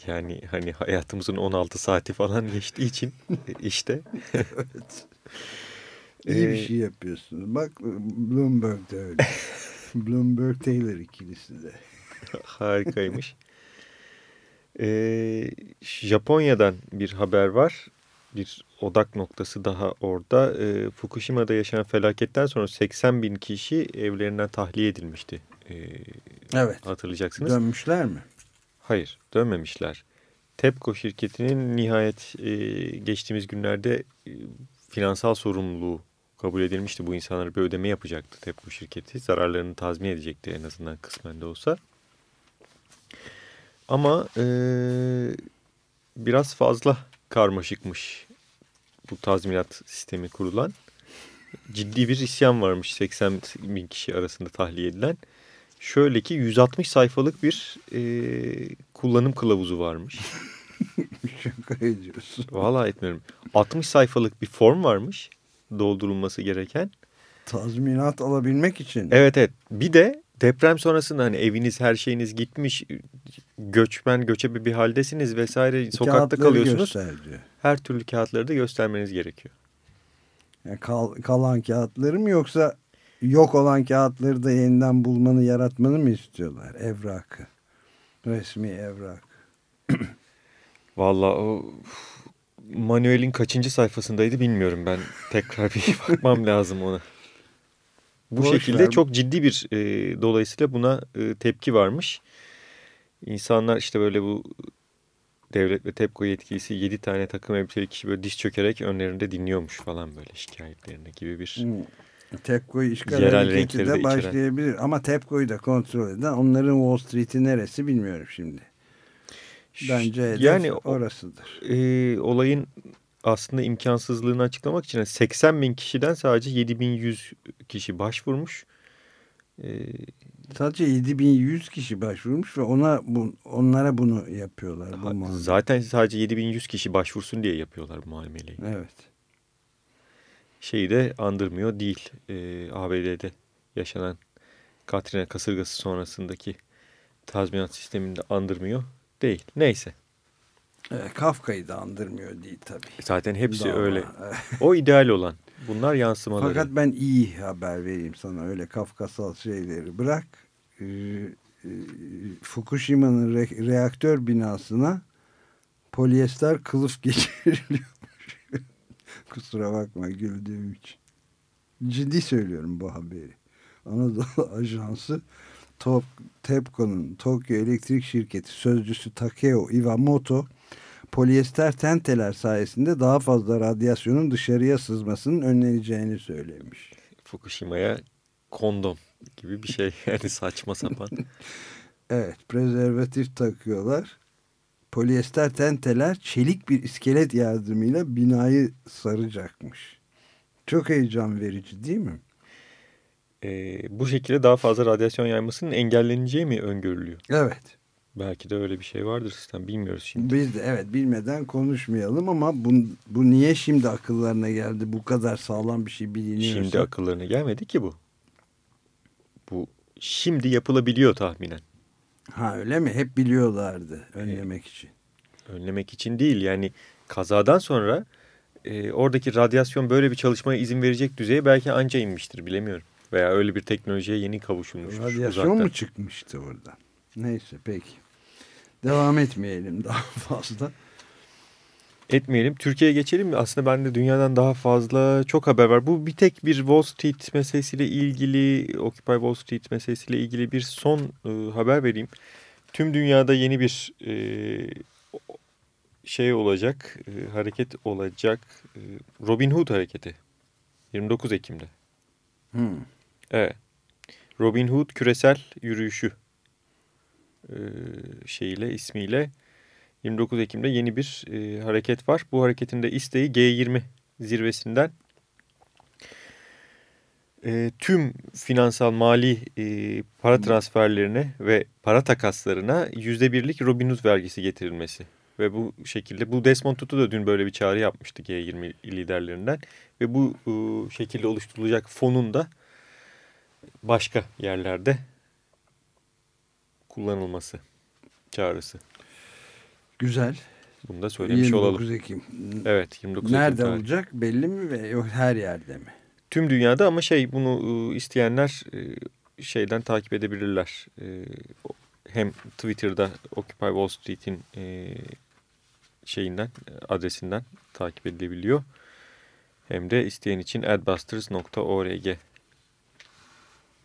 Yani hani hayatımızın 16 saati falan geçtiği için işte. evet. İyi Ee, bir şey yapıyorsunuz. Bak Bloomberg de öyle. Bloomberg Taylor ikilisi de. Harikaymış. Ee, Japonya'dan bir haber var. Bir odak noktası daha orada. Ee, Fukushima'da yaşanan felaketten sonra 80 bin kişi evlerinden tahliye edilmişti. Ee, Evet. hatırlayacaksınız. Dönmüşler mi? Hayır, dönmemişler. TEPCO şirketinin nihayet e, geçtiğimiz günlerde e, finansal sorumluluğu kabul edilmişti. Bu insanlara bir ödeme yapacaktı TEPCO şirketi. Zararlarını tazmin edecekti en azından kısmen de olsa. Ama e, biraz fazla karmaşıkmış bu tazminat sistemi kurulan. Ciddi bir isyan varmış 80 bin kişi arasında tahliye edilen. Şöyle ki 160 sayfalık bir e, kullanım kılavuzu varmış. Şaka ediyorsun. Vallahi etmiyorum. 60 sayfalık bir form varmış doldurulması gereken. Tazminat alabilmek için. Evet evet. Bir de deprem sonrasında hani eviniz her şeyiniz gitmiş göçmen göçebe bir haldesiniz vesaire sokakta Kağıtları kalıyorsunuz. göster diyor. Her türlü kağıtları da göstermeniz gerekiyor. Yani kal, kalan kağıtları mı yoksa yok olan kağıtları da yeniden bulmanı yaratmanı mı istiyorlar? Evrakı. Resmi evrak. Vallahi o manuelin kaçıncı sayfasındaydı bilmiyorum ben. Tekrar bir bakmam lazım ona. Bu Boş şekilde ver. çok ciddi bir e, dolayısıyla buna e, tepki varmış. İnsanlar işte böyle bu devlet ve TEPCO yetkilisi 7 tane takım elbiseli kişi böyle diz çökerek önlerinde dinliyormuş falan böyle şikayetlerini gibi bir... TEPCO'yu işgal hareketi de de içeren. başlayabilir. Ama TEPCO'yu da kontrol eden onların Wall Street'i neresi bilmiyorum şimdi. Bence hedef Yani orasıdır. e, olayın aslında imkansızlığını açıklamak için 80 bin kişiden sadece 7100 kişi başvurmuş. E, Sadece 7100 kişi başvurmuş ve ona bu, onlara bunu yapıyorlar. Bu Ha. Zaten sadece 7100 kişi başvursun diye yapıyorlar bu muameleyi. Evet. Şeyi de andırmıyor değil. Ee, ABD'de yaşanan Katrina kasırgası sonrasındaki tazminat sistemini de andırmıyor değil. Neyse. E, Kafka'yı da andırmıyor değil tabii. Zaten hepsi Dava. öyle. O ideal olan. Bunlar yansımaları. Fakat ben iyi haber vereyim sana öyle Kafkasal şeyleri bırak. Ee, e, Fukushima'nın re- reaktör binasına polyester kılıf geçiriliyormuş. Kusura bakma güldüğüm için. Ciddi söylüyorum bu haberi. Anadolu Ajansı Top, TEPCO'nun Tokyo Elektrik Şirketi sözcüsü Takeo Iwamoto polyester tenteler sayesinde daha fazla radyasyonun dışarıya sızmasının önleneceğini söylemiş. Fukushima'ya kondom gibi bir şey. Yani saçma sapan. Evet, prezervatif takıyorlar. Polyester tenteler çelik bir iskelet yardımıyla binayı saracakmış. Çok heyecan verici değil mi? Ee, bu şekilde daha fazla radyasyon yaymasının engelleneceği mi öngörülüyor? Evet. Belki de öyle bir şey vardır sistem. Bilmiyoruz şimdi. Biz de evet bilmeden konuşmayalım ama bu, bu niye şimdi akıllarına geldi? Bu kadar sağlam bir şey biliniyorsa. Şimdi akıllarına gelmedi ki bu. Bu şimdi yapılabiliyor tahminen. Ha öyle mi? Hep biliyorlardı önlemek için. Önlemek için değil yani kazadan sonra e, oradaki radyasyon böyle bir çalışmaya izin verecek düzeye belki anca inmiştir bilemiyorum. Veya öyle bir teknolojiye yeni kavuşulmuş. Radyasyon mu çıkmıştı orada? Neyse peki. Devam etmeyelim daha fazla. Etmeyelim. Türkiye'ye geçelim mi? Aslında bende dünyadan daha fazla çok haber var. Bu bir tek bir Wall Street meselesiyle ilgili, Occupy Wall Street meselesiyle ilgili bir son e, haber vereyim. Tüm dünyada yeni bir e, şey olacak, e, hareket olacak. E, Robin Hood hareketi. 29 Ekim'de. Hmm. Evet. Robin Hood küresel yürüyüşü e, şeyiyle ismiyle 29 Ekim'de yeni bir e, hareket var. Bu hareketin de isteği G20 zirvesinden e, tüm finansal mali e, para transferlerine ve para takaslarına yüzde birlik Robin Hood vergisi getirilmesi. Ve bu şekilde bu Desmond Tutu da dün böyle bir çağrı yapmıştı G20 liderlerinden. Ve bu e, şekilde oluşturulacak fonun da başka yerlerde kullanılması çağrısı. Güzel. Bunu da söylemiş 29 olalım. Ekim. Evet 29 Nerede Ekim tarihi. olacak belli mi ve yok her yerde mi? Tüm dünyada ama şey bunu e, isteyenler e, şeyden takip edebilirler. E, Hem Twitter'da Occupy Wall Street'in şeyinden adresinden takip edilebiliyor. Hem de isteyen için adbusters.org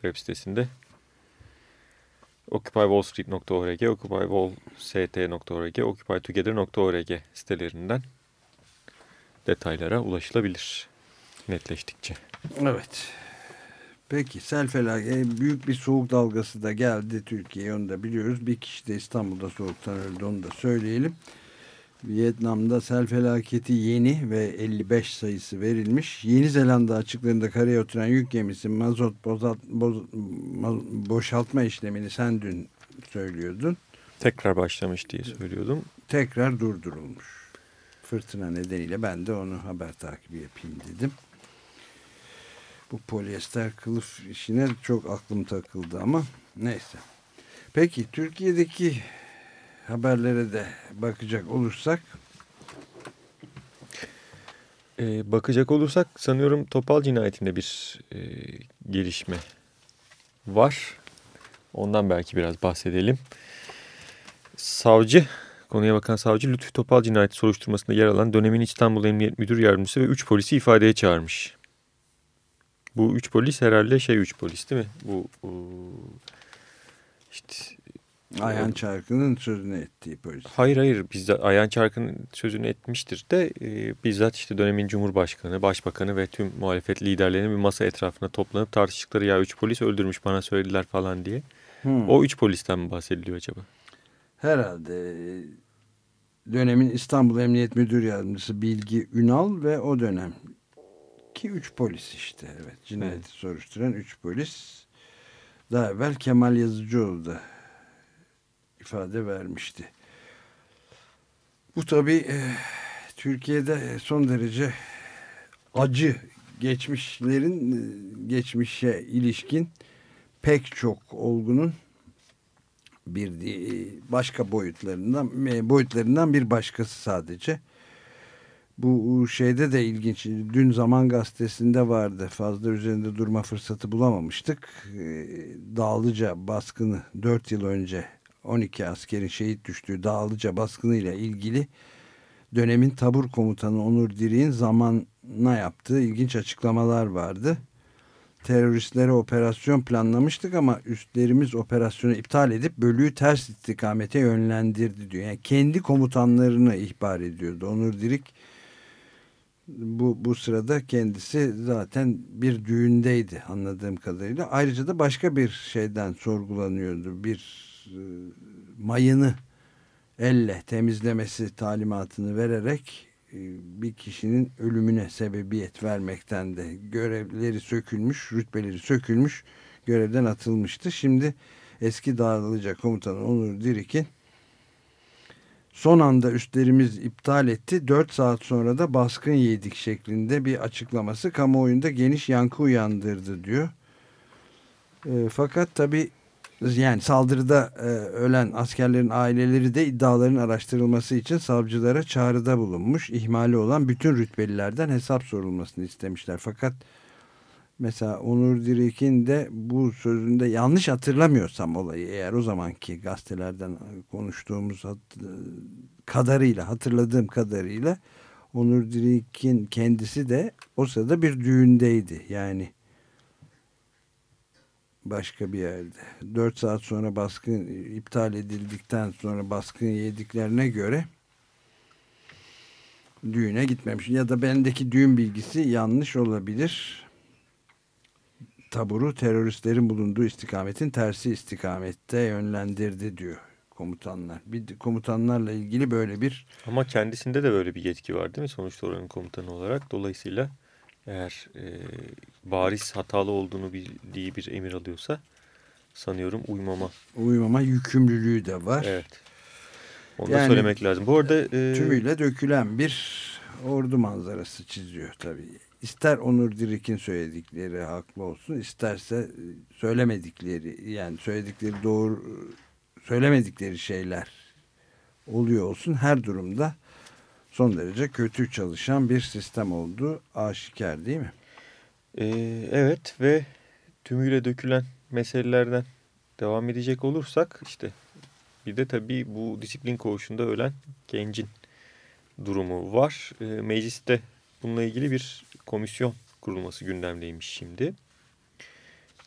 web sitesinde occupywallstreet.org, occupywallst.org, occupytogether.org sitelerinden detaylara ulaşılabilir netleştikçe. Evet. Peki sel felaketi büyük bir soğuk dalgası da geldi Türkiye'ye onu da biliyoruz. Bir kişi de İstanbul'da soğuktan öldü onu da söyleyelim. Vietnam'da sel felaketi yeni ve 55 sayısı verilmiş. Yeni Zelanda açıklarında karaya oturan yük gemisi mazot bozat, boz, ma- boşaltma işlemini sen dün söylüyordun. Tekrar başlamış diye söylüyordum. Tekrar durdurulmuş. Fırtına nedeniyle ben de onu haber takibi yapayım dedim. Bu polyester kılıf işine çok aklım takıldı ama neyse. Peki Türkiye'deki haberlere de bakacak olursak Ee, bakacak olursak sanıyorum Topal cinayetinde bir e, gelişme var. Ondan belki biraz bahsedelim. Savcı, konuya bakan savcı Lütfü Topal cinayeti soruşturmasında yer alan dönemin İstanbul Emniyet Müdür Yardımcısı ve 3 polisi ifadeye çağırmış. Bu 3 polis herhalde şey 3 polis değil mi? Bu, bu işte Ayhan Çarkı'nın sözünü ettiği polis. Hayır hayır bizzat Ayhan Çarkı'nın sözünü etmiştir de e, bizzat işte dönemin Cumhurbaşkanı, Başbakanı ve tüm muhalefet liderlerinin bir masa etrafına toplanıp tartıştıkları ya üç polis öldürmüş bana söylediler falan diye. Hmm. O üç polisten mi bahsediliyor acaba? Herhalde dönemin İstanbul Emniyet Müdür Yardımcısı Bilgi Ünal ve o dönem ki üç polis işte evet cinayeti soruşturan üç polis daha evvel Kemal Yazıcıoğlu da ifade vermişti. Bu tabii e, Türkiye'de son derece acı geçmişlerin e, geçmişe ilişkin pek çok olgunun bir di- başka boyutlarından boyutlarından bir başkası sadece. Bu şeyde de ilginç. Dün Zaman Gazetesi'nde vardı. Fazla üzerinde durma fırsatı bulamamıştık. Dağlıca baskını 4 yıl önce 12 askerin şehit düştüğü Dağlıca baskınıyla ilgili dönemin tabur komutanı Onur Dirik'in zamanla yaptığı ilginç açıklamalar vardı teröristlere operasyon planlamıştık ama üstlerimiz operasyonu iptal edip bölüğü ters istikamete yönlendirdi diyor. Yani kendi komutanlarını ihbar ediyordu Onur Dirik. Bu, bu sırada kendisi zaten bir düğündeydi anladığım kadarıyla. Ayrıca da başka bir şeyden sorgulanıyordu. Bir mayını elle temizlemesi talimatını vererek e, bir kişinin ölümüne sebebiyet vermekten de görevleri sökülmüş, rütbeleri sökülmüş, görevden atılmıştı. Şimdi eski Dağlıca komutanı Onur Dirik'in son anda üstlerimiz iptal etti. 4 saat sonra da baskın yedik şeklinde bir açıklaması kamuoyunda geniş yankı uyandırdı diyor. E, fakat tabii yani saldırıda e, ölen askerlerin aileleri de iddiaların araştırılması için savcılara çağrıda bulunmuş. İhmali olan bütün rütbelilerden hesap sorulmasını istemişler. Fakat mesela Onur Dirik'in de bu sözünde yanlış hatırlamıyorsam olayı eğer o zamanki gazetelerden konuştuğumuz hat, kadarıyla hatırladığım kadarıyla Onur Dirik'in kendisi de o sırada bir düğündeydi. Yani başka bir yerde. 4 saat sonra baskın iptal edildikten sonra baskın yediklerine göre düğüne gitmemiş. Ya da bendeki düğün bilgisi yanlış olabilir. Taburu teröristlerin bulunduğu istikametin tersi istikamette yönlendirdi diyor komutanlar. Bir komutanlarla ilgili böyle bir Ama kendisinde de böyle bir yetki var değil mi sonuçta oranın komutanı olarak? Dolayısıyla eğer e, bariz hatalı olduğunu bildiği bir emir alıyorsa sanıyorum uymama. uymama yükümlülüğü de var. Evet. Onu da Yani söylemek lazım. Bu arada e, tümüyle dökülen bir ordu manzarası çiziyor tabii. İster Onur Dirik'in söyledikleri haklı olsun, isterse e, söylemedikleri yani söyledikleri doğru söylemedikleri şeyler oluyor olsun her durumda son derece kötü çalışan bir sistem olduğu aşikar değil mi? Ee, evet ve tümüyle dökülen meselelerden devam edecek olursak işte bir de tabii bu disiplin koğuşunda ölen gencin durumu var. E, mecliste bununla ilgili bir komisyon kurulması gündemdeymiş şimdi.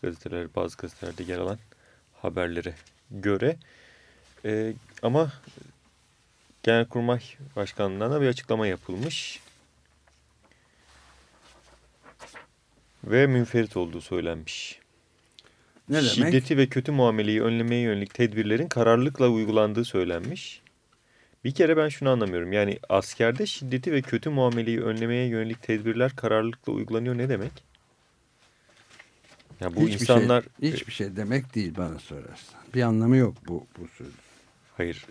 Gazeteler, bazı gazetelerde yer alan haberlere göre. E, ama Genelkurmay Başkanlığı'na da bir açıklama yapılmış. Ve münferit olduğu söylenmiş. Ne demek? Şiddeti ve kötü muameleyi önlemeye yönelik tedbirlerin kararlılıkla uygulandığı söylenmiş. Bir kere ben şunu anlamıyorum. Yani askerde şiddeti ve kötü muameleyi önlemeye yönelik tedbirler kararlılıkla uygulanıyor ne demek? Ya bu hiçbir insanlar şey, hiçbir şey demek değil bana sorarsan. Bir anlamı yok bu bu söz. hayır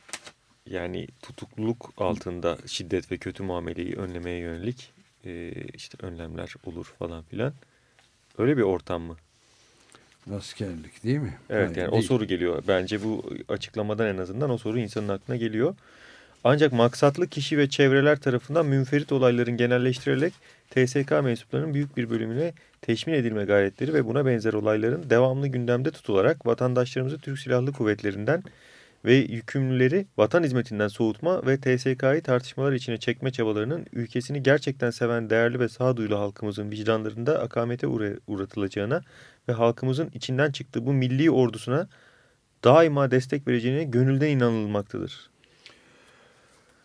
yani tutukluluk altında şiddet ve kötü muameleyi önlemeye yönelik e, işte önlemler olur falan filan. Öyle bir ortam mı? Askerlik değil mi? Evet Hayır, yani o değil. soru geliyor. Bence bu açıklamadan en azından o soru insanın aklına geliyor. Ancak maksatlı kişi ve çevreler tarafından münferit olayların genelleştirilerek TSK mensuplarının büyük bir bölümüne teşmin edilme gayretleri ve buna benzer olayların devamlı gündemde tutularak vatandaşlarımızı Türk Silahlı Kuvvetlerinden ve yükümlüleri vatan hizmetinden soğutma ve TSK'yı tartışmalar içine çekme çabalarının ülkesini gerçekten seven değerli ve sağduyulu halkımızın vicdanlarında akamete uğra- uğratılacağına ve halkımızın içinden çıktığı bu milli ordusuna daima destek vereceğine gönülden inanılmaktadır.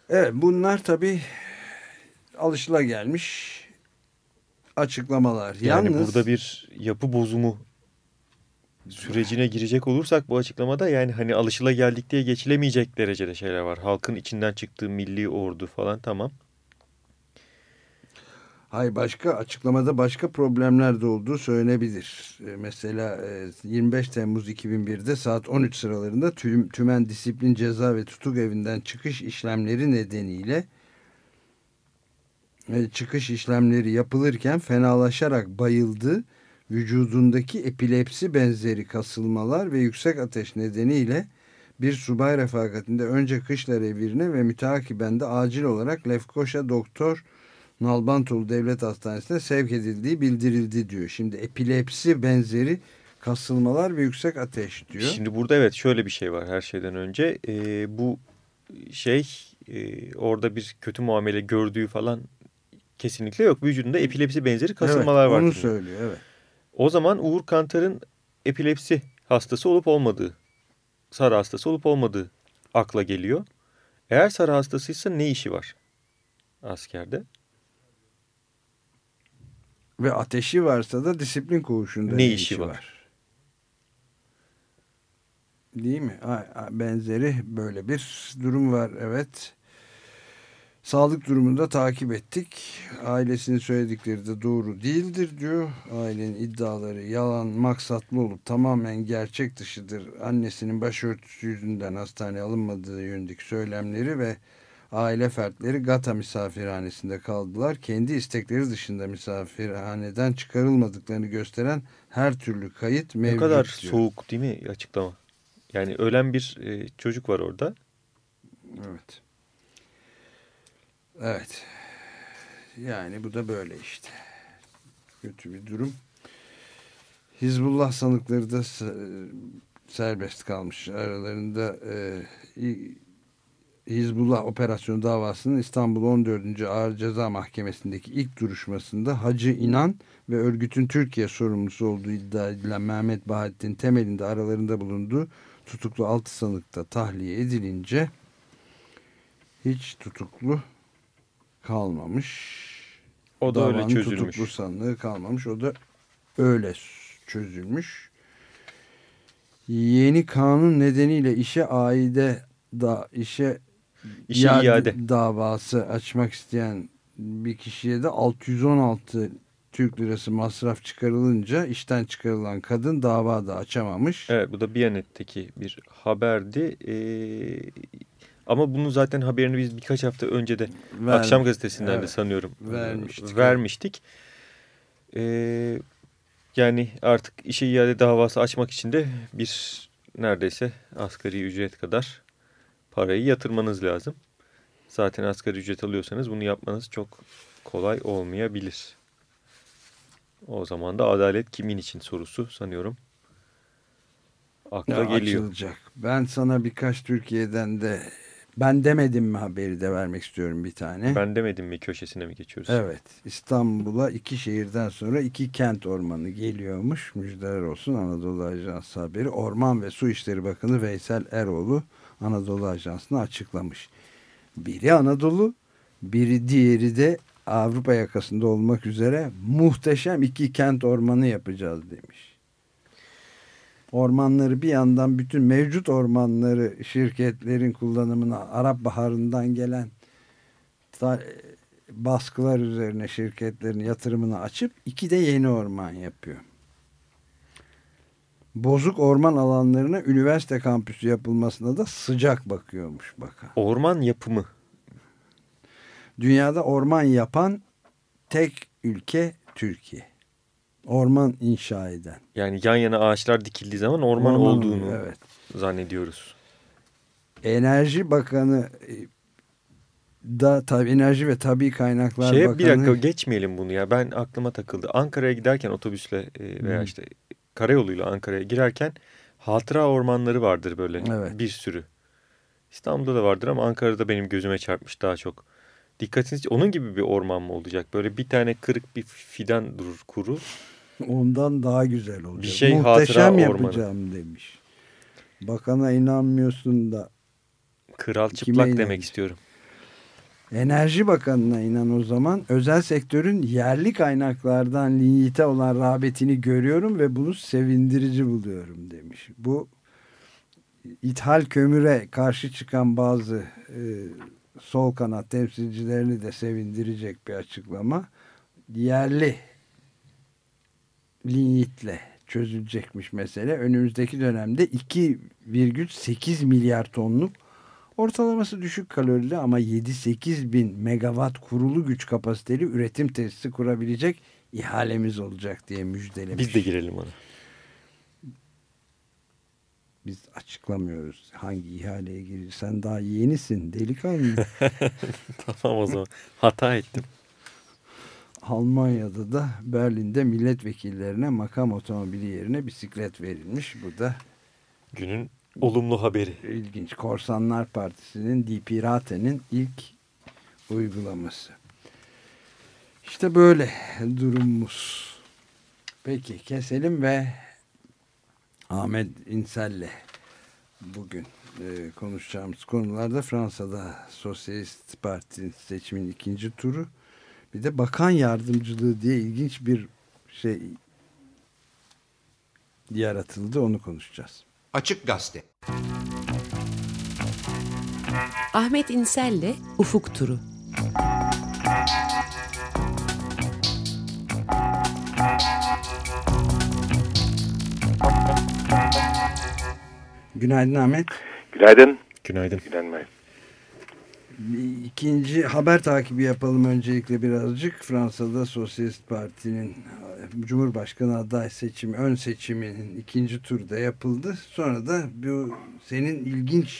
Evet bunlar tabii alışılagelmiş açıklamalar. Yani Yalnız burada bir yapı bozumu sürecine girecek olursak bu açıklamada yani hani alışıla geldik diye geçilemeyecek derecede şeyler var. Halkın içinden çıktığı milli ordu falan tamam. Hayır başka açıklamada başka problemler de olduğu söylenebilir. E, Mesela e, 25 Temmuz 2001'de saat 13 sıralarında tüm, Tümen Disiplin Ceza ve Tutuk Evi'nden çıkış işlemleri nedeniyle e, çıkış işlemleri yapılırken fenalaşarak bayıldı. Vücudundaki epilepsi benzeri kasılmalar ve yüksek ateş nedeniyle bir subay refakatinde önce Kışla Revirine ve müteakiben de acil olarak Lefkoşa Doktor Nalbantoğlu Devlet Hastanesi'ne sevk edildiği bildirildi diyor. Şimdi epilepsi benzeri kasılmalar ve yüksek ateş diyor. Şimdi burada evet şöyle bir şey var her şeyden önce. Ee, bu şey e, orada bir kötü muamele gördüğü falan kesinlikle yok. Vücudunda epilepsi benzeri kasılmalar evet, var. Onu söylüyor evet. O zaman Uğur Kantar'ın epilepsi hastası olup olmadığı, sarı hastası olup olmadığı akla geliyor. Eğer sarı hastasıysa ne işi var askerde? Ve ateşi varsa da disiplin koğuşunda Ne işi var? var? Değil mi? Benzeri böyle bir durum var evet. Sağlık durumunu da takip ettik. Ailesinin söyledikleri de doğru değildir diyor. Ailenin iddiaları yalan, maksatlı olup tamamen gerçek dışıdır. Annesinin başörtüsü yüzünden hastaneye alınmadığı yönündeki söylemleri ve aile fertleri Gata misafirhanesinde kaldılar. Kendi istekleri dışında misafirhaneden çıkarılmadıklarını gösteren her türlü kayıt Ne mevcut kadar diyor. soğuk değil mi açıklama? Yani ölen bir e, çocuk var orada. Evet. Evet. Yani bu da böyle işte. Kötü bir durum. Hizbullah sanıkları da se- serbest kalmış. Aralarında e, Hizbullah operasyonu davasının İstanbul 14. Ağır Ceza Mahkemesi'ndeki ilk duruşmasında Hacı İnan ve örgütün Türkiye sorumlusu olduğu iddia edilen Mehmet Bahattin Temel'in de aralarında bulunduğu tutuklu 6 sanık da tahliye edilince hiç tutuklu kalmamış. O da öyle çözülmüş. tutuklu sanığı kalmamış. O da öyle çözülmüş. Yeni kanun nedeniyle işe aide da işe İşe iade. davası açmak isteyen bir kişiye de 616 Türk lirası masraf çıkarılınca işten çıkarılan kadın dava da açamamış. Evet bu da Biyanet'teki bir haberdi. Ee, ama bunu zaten haberini biz birkaç hafta önce de Ver- Akşam Gazetesi'nden de Evet, sanıyorum e, vermiştik. vermiştik. Ee, yani artık işe iade davası açmak için de bir neredeyse asgari ücret kadar parayı yatırmanız lazım. Zaten asgari ücret alıyorsanız bunu yapmanız çok kolay olmayabilir. O zaman da adalet kimin için sorusu sanıyorum akla Ya, geliyor. Açılacak. Ben sana birkaç Türkiye'den de ben demedim mi haberi de vermek istiyorum bir tane. Ben demedim mi köşesine mi geçiyoruz? Evet İstanbul'a iki şehirden sonra iki kent ormanı geliyormuş. Müjdeler olsun Anadolu Ajansı haberi. Orman ve Su İşleri Bakanı Veysel Eroğlu Anadolu Ajansı'na açıklamış. Biri Anadolu biri diğeri de Avrupa yakasında olmak üzere muhteşem iki kent ormanı yapacağız demiş. Ormanları bir yandan bütün mevcut ormanları şirketlerin kullanımına Arap Baharı'ndan gelen ta- baskılar üzerine şirketlerin yatırımını açıp iki de yeni orman yapıyor. Bozuk orman alanlarına üniversite kampüsü yapılmasına da sıcak bakıyormuş bakan. Orman yapımı. Dünyada orman yapan tek ülke Türkiye. Orman inşa eden. Yani yan yana ağaçlar dikildiği zaman orman, Orman olduğunu evet. zannediyoruz. Enerji Bakanı da tabii Enerji ve Tabii Kaynaklar Şeye Bakanı bir dakika geçmeyelim bunu ya. Ben aklıma takıldı. Ankara'ya giderken otobüsle e, veya Hı. işte karayoluyla Ankara'ya girerken hatıra ormanları vardır böyle Evet. bir sürü. İstanbul'da da vardır ama Ankara'da benim gözüme çarpmış daha çok. Dikkatiniz onun gibi bir orman mı olacak? Böyle bir tane kırık bir fidan durur kuru. Ondan daha güzel olacak. Bir şey Muhteşem hatıra ormanı. yapacağım demiş. Bakana inanmıyorsun da Kral çıplak demek istiyorum. Enerji Bakanı'na inan o zaman özel sektörün yerli kaynaklardan linyite olan rağbetini görüyorum ve bunu sevindirici buluyorum demiş. Bu ithal kömüre karşı çıkan bazı e, sol kanat temsilcilerini de sevindirecek bir açıklama. Yerli linyitle çözülecekmiş mesele. Önümüzdeki dönemde 2,8 milyar tonluk Ortalaması düşük kalorili ama 7-8 bin megawatt kurulu güç kapasiteli üretim tesisi kurabilecek ihalemiz olacak diye müjdelemiş. Biz de girelim ona. Biz açıklamıyoruz hangi ihaleye girir. Sen daha yenisin delikanlı. tamam o zaman. Hata ettim. Almanya'da da Berlin'de milletvekillerine makam otomobili yerine bisiklet verilmiş. Bu da Günün olumlu haberi. ilginç. Korsanlar Partisi'nin Die Piraten'in ilk uygulaması. İşte böyle durumumuz. Peki keselim ve Ahmet İnsel'le bugün e, konuşacağımız konularda Fransa'da Sosyalist Parti seçimin ikinci turu bir de bakan yardımcılığı diye ilginç bir şey yaratıldı onu konuşacağız. Açık Gazete. Ahmet İnsel'le Ufuk Turu. Günaydın Ahmet. Günaydın. Günaydın. Günaydın. Bir İkinci haber takibi yapalım öncelikle birazcık. Fransa'da Sosyalist Parti'nin Cumhurbaşkanı aday seçimi, ön seçiminin ikinci turda yapıldı. Sonra da bu senin ilginç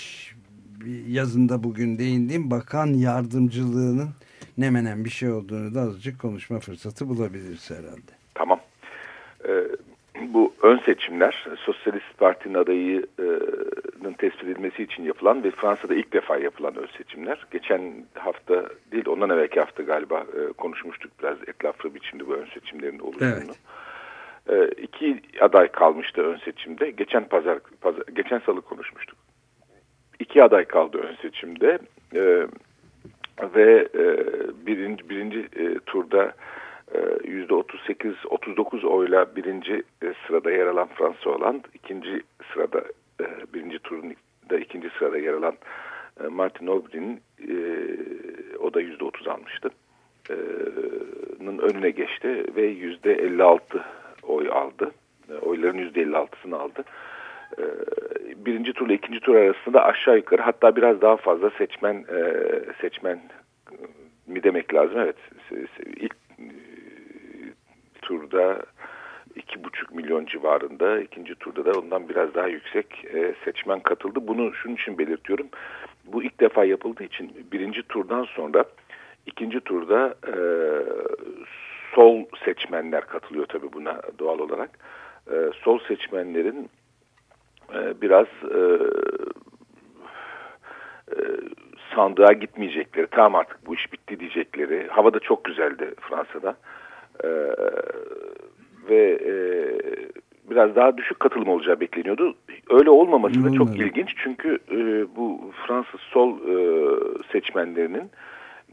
bir yazında bugün değindiğin bakan yardımcılığının ne menen bir şey olduğunu da azıcık konuşma fırsatı bulabiliriz herhalde. Tamam. Ee, bu ön seçimler Sosyalist Parti'nin adayının tespit edilmesi için yapılan ve Fransa'da ilk defa yapılan ön seçimler. Geçen hafta değil ondan evvelki hafta galiba e, konuşmuştuk biraz etraflı biçimde bu ön seçimlerin oluşumunu. Evet. İki aday kalmıştı ön seçimde. Geçen pazar, pazar geçen salı konuşmuştuk. İki aday kaldı ön seçimde. Ee, ve e, birinci, birinci e, turda 38-39 oyla birinci e, sırada yer alan Fransa Hollande, ikinci sırada e, birinci turunda ikinci sırada yer alan e, Martin e, o da yüzde 30 almıştı. Nın önüne geçti ve yüzde 56 oy aldı. Oyların yüzde 56'sını aldı. Birinci turla ikinci tur arasında aşağı yukarı hatta biraz daha fazla seçmen seçmen e, mi demek lazım? Evet. İlk turda iki buçuk milyon civarında, ikinci turda da ondan biraz daha yüksek e, seçmen katıldı. Bunu şunun için belirtiyorum. bu ilk defa yapıldığı için birinci turdan sonra ikinci turda e, sol seçmenler katılıyor tabii buna doğal olarak. E, sol seçmenlerin biraz e, sandığa gitmeyecekleri, tamam artık bu iş bitti diyecekleri. Hava da çok güzeldi Fransa'da. E, ve e, biraz daha düşük katılım olacağı bekleniyordu. Öyle olmaması da çok ilginç çünkü e, bu Fransız sol e, seçmenlerinin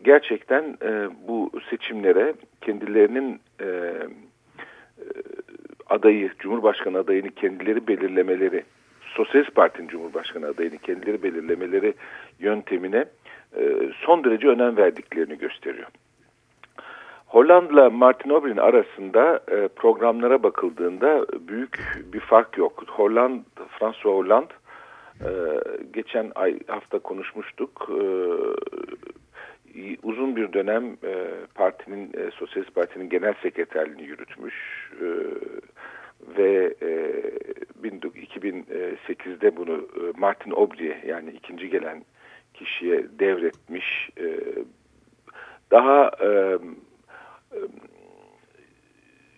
gerçekten e, bu seçimlere kendilerinin e, e, adayı, Cumhurbaşkanı adayını kendileri belirlemeleri, Sosyalist Parti'nin Cumhurbaşkanı adayını kendileri belirlemeleri yöntemine e, son derece önem verdiklerini gösteriyor. Hollanda'la Martin Aubry'nin arasında e, programlara bakıldığında büyük bir fark yok. Holland, François Hollande e, geçen ay hafta konuşmuştuk. E, uzun bir dönem e, partinin e, Sosyalist Parti'nin genel sekreterliğini yürütmüş e, ve e, 2008'de bunu e, Martin Aubry'e yani ikinci gelen kişiye devretmiş. E, daha e,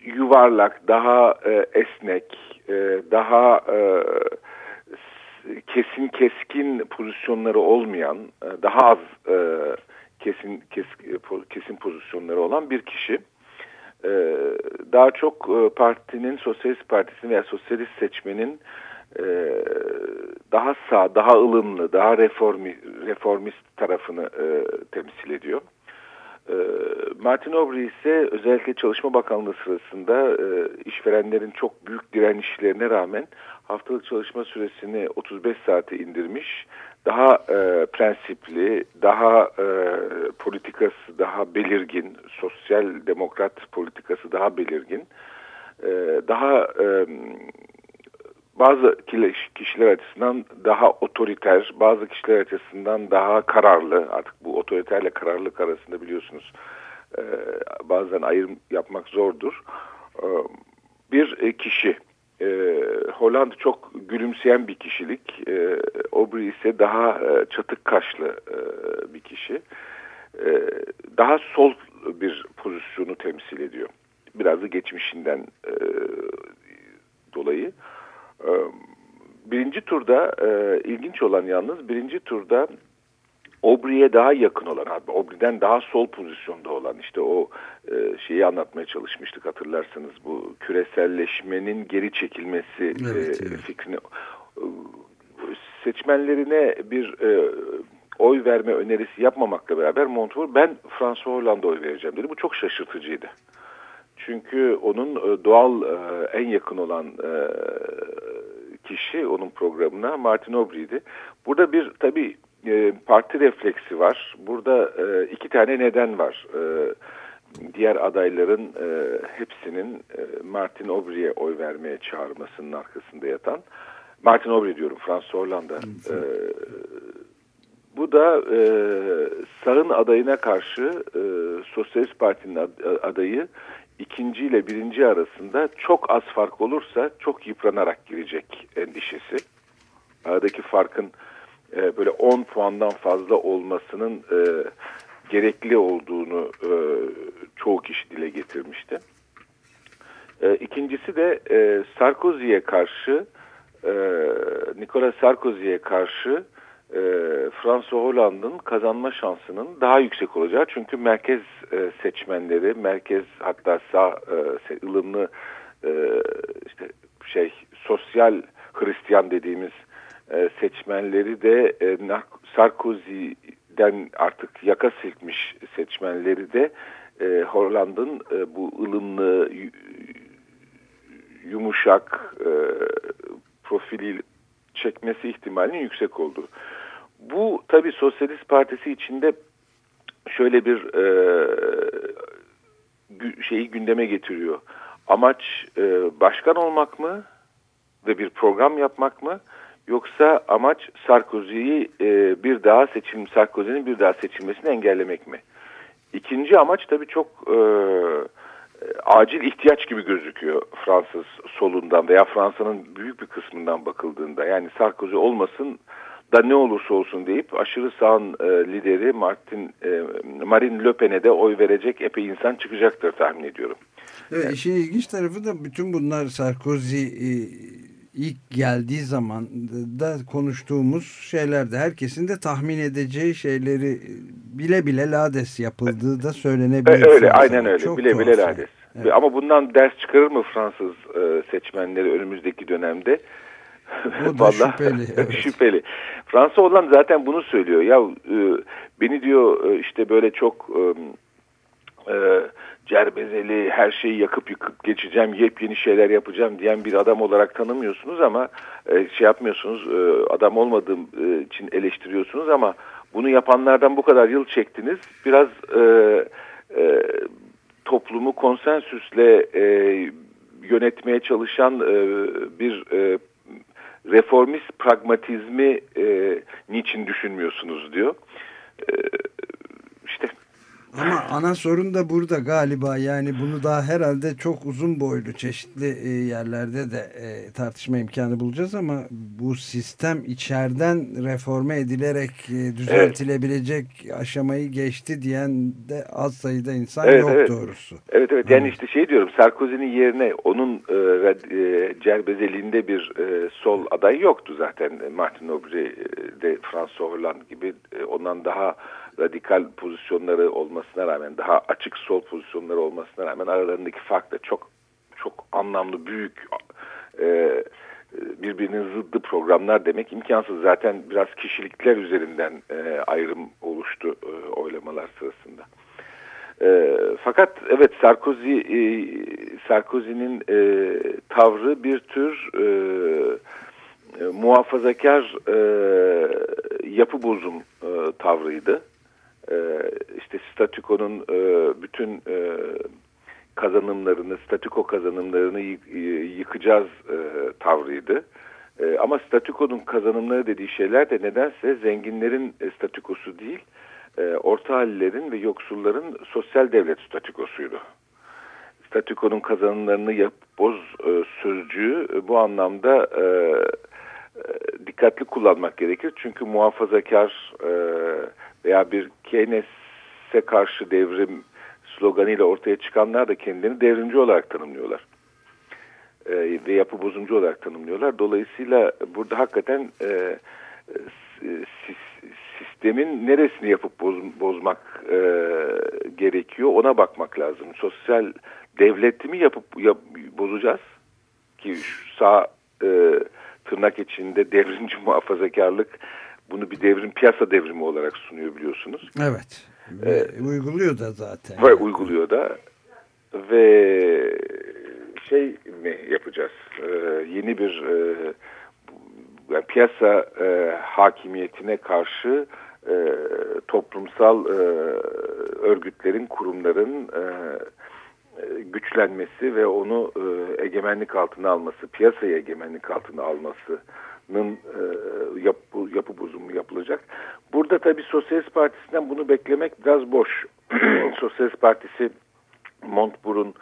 yuvarlak, daha e, esnek, e, daha e, kesin keskin pozisyonları olmayan, e, daha az e, kesin kes, e, kesin pozisyonları olan bir kişi. E, daha çok e, partinin, Sosyalist Partisi'nin veya Sosyalist seçmenin e, daha sağ, daha ılımlı, daha reformi, reformist tarafını e, temsil ediyor. E, Martin Aubry ise özellikle Çalışma Bakanlığı sırasında e, işverenlerin çok büyük direnişlerine rağmen haftalık çalışma süresini 35 saate indirmiş. Daha e, prensipli, daha e, politikası daha belirgin, sosyal demokrat politikası daha belirgin, e, daha e, bazı kişiler açısından daha otoriter, bazı kişiler açısından daha kararlı. Artık bu otoriterle kararlılık arasında biliyorsunuz e, bazen ayrım yapmak zordur. E, bir e, kişi, e, Hollanda çok gülümseyen bir kişilik, e, Aubry ise daha e, çatık kaşlı e, bir kişi. E, daha sol bir pozisyonu temsil ediyor. Biraz da geçmişinden e, dolayı. Ee, Birinci turda e, ilginç olan yalnız birinci turda Aubrey'e daha yakın olan abi Aubrey'den daha sol pozisyonda olan işte o e, şeyi anlatmaya çalışmıştık hatırlarsanız bu küreselleşmenin geri çekilmesi Evet, e, evet. fikrini e, seçmenlerine bir e, oy verme önerisi yapmamakla beraber Montfort ben François Hollande oy vereceğim dedi. Bu çok şaşırtıcıydı. Çünkü onun e, doğal e, en yakın olan e, kişi onun programına Martin Aubry'di. Burada bir tabii parti refleksi var. Burada iki tane neden var. Diğer adayların hepsinin Martin Aubry'e oy vermeye çağırmasının arkasında yatan. Martin Aubry diyorum, François Hollande. E, bu da e, sağın adayına karşı e, Sosyalist Parti'nin ad- adayı ikinci ile birinci arasında çok az fark olursa çok yıpranarak girecek endişesi. Aradaki farkın e, böyle 10 puandan fazla olmasının e, gerekli olduğunu e, çoğu kişi dile getirmişti. E, ikincisi de e, Sarkozy'ye karşı e, Nicolas Sarkozy'ye karşı e, François Hollande'ın kazanma şansının daha yüksek olacağı. Çünkü merkez e, seçmenleri, merkez hatta sağ e, ılımlı e, işte şey sosyal Hristiyan dediğimiz e, seçmenleri de e, Sarkozy'den artık yaka silkmiş seçmenleri de e, Hollande'ın e, bu ılımlı yu- yumuşak e, profili çekmesi ihtimalinin yüksek olduğu. Bu tabii Sosyalist Partisi içinde şöyle bir e, şeyi gündeme getiriyor. Amaç e, başkan olmak mı ve bir program yapmak mı? Yoksa amaç Sarkozy'yi e, bir daha seçim Sarkozy'nin bir daha seçilmesini engellemek mi? İkinci amaç tabii çok e, acil ihtiyaç gibi gözüküyor Fransız solundan veya Fransa'nın büyük bir kısmından bakıldığında. Yani Sarkozy olmasın da ne olursa olsun deyip aşırı sağın e, lideri Martin e, Marine Le Pen'e de oy verecek epey insan çıkacaktır tahmin ediyorum. Evet, işin ilginç tarafı da bütün bunlar Sarkozy e, ilk geldiği zaman da konuştuğumuz şeylerde herkesin de tahmin edeceği şeyleri bile bile lades yapıldığı da söylenebilir. E, öyle aynen öyle Çok bile bile tuhaf lades. Evet. Ama bundan ders çıkarır mı Fransız e, seçmenleri önümüzdeki dönemde? O da şüpheli, evet. şüpheli. Fransa olan zaten bunu söylüyor. Ya e, beni diyor e, işte böyle çok e, e, cerbezeli her şeyi yakıp yıkıp geçeceğim, yepyeni şeyler yapacağım diyen bir adam olarak tanımıyorsunuz ama e, şey yapmıyorsunuz, e, adam olmadığım e, için eleştiriyorsunuz ama bunu yapanlardan bu kadar yıl çektiniz. Biraz e, e, toplumu konsensüsle e, yönetmeye çalışan e, bir e, reformist pragmatizmi e, niçin düşünmüyorsunuz diyor. E, Ama ana sorun da burada galiba yani bunu daha herhalde çok uzun boylu çeşitli e, yerlerde de e, tartışma imkanı bulacağız ama bu sistem içeriden reforme edilerek e, düzeltilebilecek aşamayı geçti diyen de az sayıda insan Evet, yok evet. doğrusu. Evet evet yani işte şey diyorum Sarkozy'nin yerine onun e, cerbezeliğinde bir e, sol aday yoktu zaten. Martin Aubry de François Hollande gibi e, ondan daha radikal pozisyonları olmasına rağmen daha açık sol pozisyonları olmasına rağmen aralarındaki fark da çok çok anlamlı büyük e, birbirinin zıddı programlar demek imkansız. Zaten biraz kişilikler üzerinden e, ayrım oluştu e, oylamalar sırasında. E, fakat evet Sarkozy e, Sarkozy'nin e, tavrı bir tür e, e, muhafazakar e, yapı bozum e, tavrıydı. E, işte statükonun e, bütün e, kazanımlarını, statüko kazanımlarını yıkacağız tavrıydı. Ama statükonun kazanımları dediği şeyler de nedense zenginlerin statükosu değil, orta hallilerin ve yoksulların sosyal devlet statükosuydu. Statükonun kazanımlarını yap, boz sözcüğü bu anlamda dikkatli kullanmak gerekir. Çünkü muhafazakar e, veya bir Keynes'e karşı devrim sloganıyla ortaya çıkanlar da kendilerini devrimci olarak tanımlıyorlar. E, ve yapı bozumcu olarak tanımlıyorlar. Dolayısıyla burada hakikaten e, e, sis- sistemin neresini yapıp boz- bozmak e, gerekiyor ona bakmak lazım. Sosyal devleti mi yapıp yap, bozacağız ki sağ e, tırnak içinde devrimci muhafazakarlık bunu bir devrim piyasa devrimi olarak sunuyor biliyorsunuz. Evet. Ve uyguluyor da zaten. Ve uyguluyor da ve şey mi yapacağız? Ee, yeni bir e, yani piyasa e, hakimiyetine karşı e, toplumsal e, örgütlerin, kurumların e, güçlenmesi ve onu e, egemenlik altına alması, piyasayı egemenlik altına almasının e, yapı, yapı bozumu yapılacak. Burada tabii Sosyalist Partisi'nden bunu beklemek biraz boş. Sosyalist Partisi Montbourg'un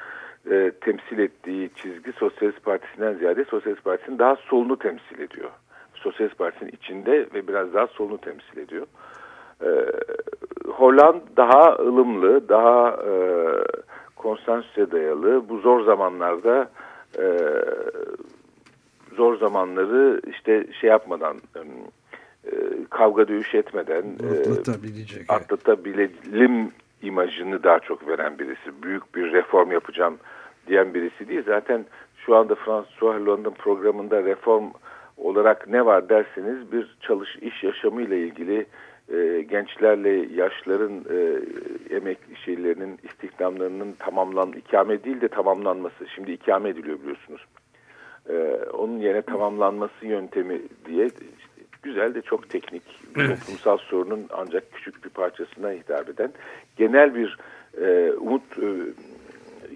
e, temsil ettiği çizgi Sosyalist Partisi'nden ziyade Sosyalist Partisi'nin daha solunu temsil ediyor. Sosyalist Partisi'nin içinde ve biraz daha solunu temsil ediyor. E, Holland daha ılımlı, daha e, konsensüse dayalı. Bu zor zamanlarda e, zor zamanları işte şey yapmadan e, kavga dövüş etmeden e, Atlatabilecek. evet. imajını daha çok veren birisi. Büyük bir reform yapacağım diyen birisi değil. Zaten şu anda François Hollande'ın programında reform olarak ne var derseniz bir çalış iş yaşamıyla ilgili e, gençlerle yaşların e, emek şeylerinin istihdamlarının tamamlan ikame değil de tamamlanması. Şimdi ikame ediliyor biliyorsunuz. E, onun yerine tamamlanması yöntemi diye işte güzel de çok teknik bir toplumsal sorunun ancak küçük bir parçasına hitap eden genel bir e, umut e,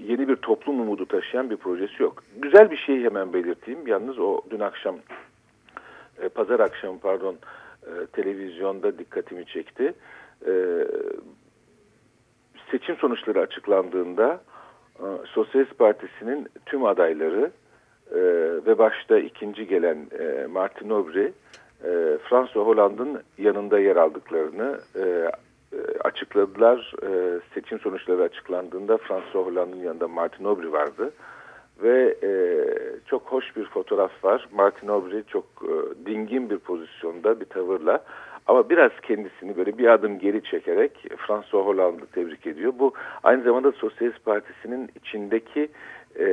yeni bir toplum umudu taşıyan bir projesi yok. Güzel bir şey hemen belirteyim. Yalnız o dün akşam e, pazar akşamı pardon e, televizyonda dikkatimi çekti. E, seçim sonuçları açıklandığında e, Sosyalist Partisi'nin tüm adayları e, ve başta ikinci gelen e, Martin Aubry e, Fransa Hollande'ın yanında yer aldıklarını e, e, açıkladılar. E, seçim sonuçları açıklandığında Fransa Hollande'ın yanında Martin Aubry vardı. Ve e, çok hoş bir fotoğraf var. Martin Aubry çok e, dingin bir pozisyonda bir tavırla ama biraz kendisini böyle bir adım geri çekerek Fransa Hollande'ı tebrik ediyor. Bu aynı zamanda Sosyalist Partisi'nin içindeki e,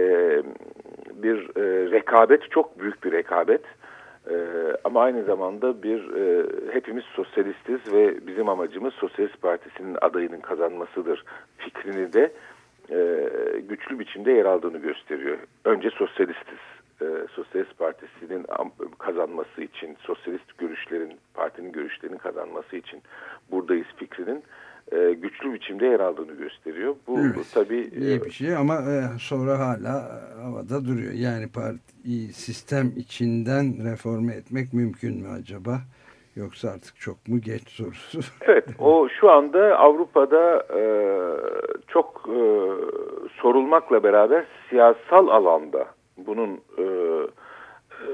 bir e, rekabet, çok büyük bir rekabet. E, ama aynı zamanda bir e, hepimiz sosyalistiz ve bizim amacımız Sosyalist Partisi'nin adayının kazanmasıdır fikrini de e, güçlü biçimde yer aldığını gösteriyor. Önce sosyalistiz. E, Sosyalist Partisi'nin kazanması için, sosyalist görüşlerin, partinin görüşlerinin kazanması için buradayız fikrinin e, güçlü biçimde yer aldığını gösteriyor. Bu Evet, tabii iyi bir şey ama e, sonra hala havada duruyor. Yani parti sistem içinden reforme etmek mümkün mü acaba? Yoksa artık çok mu geç sorusu. Evet, o şu anda Avrupa'da e, çok e, sorulmakla beraber siyasal alanda bunun e, e,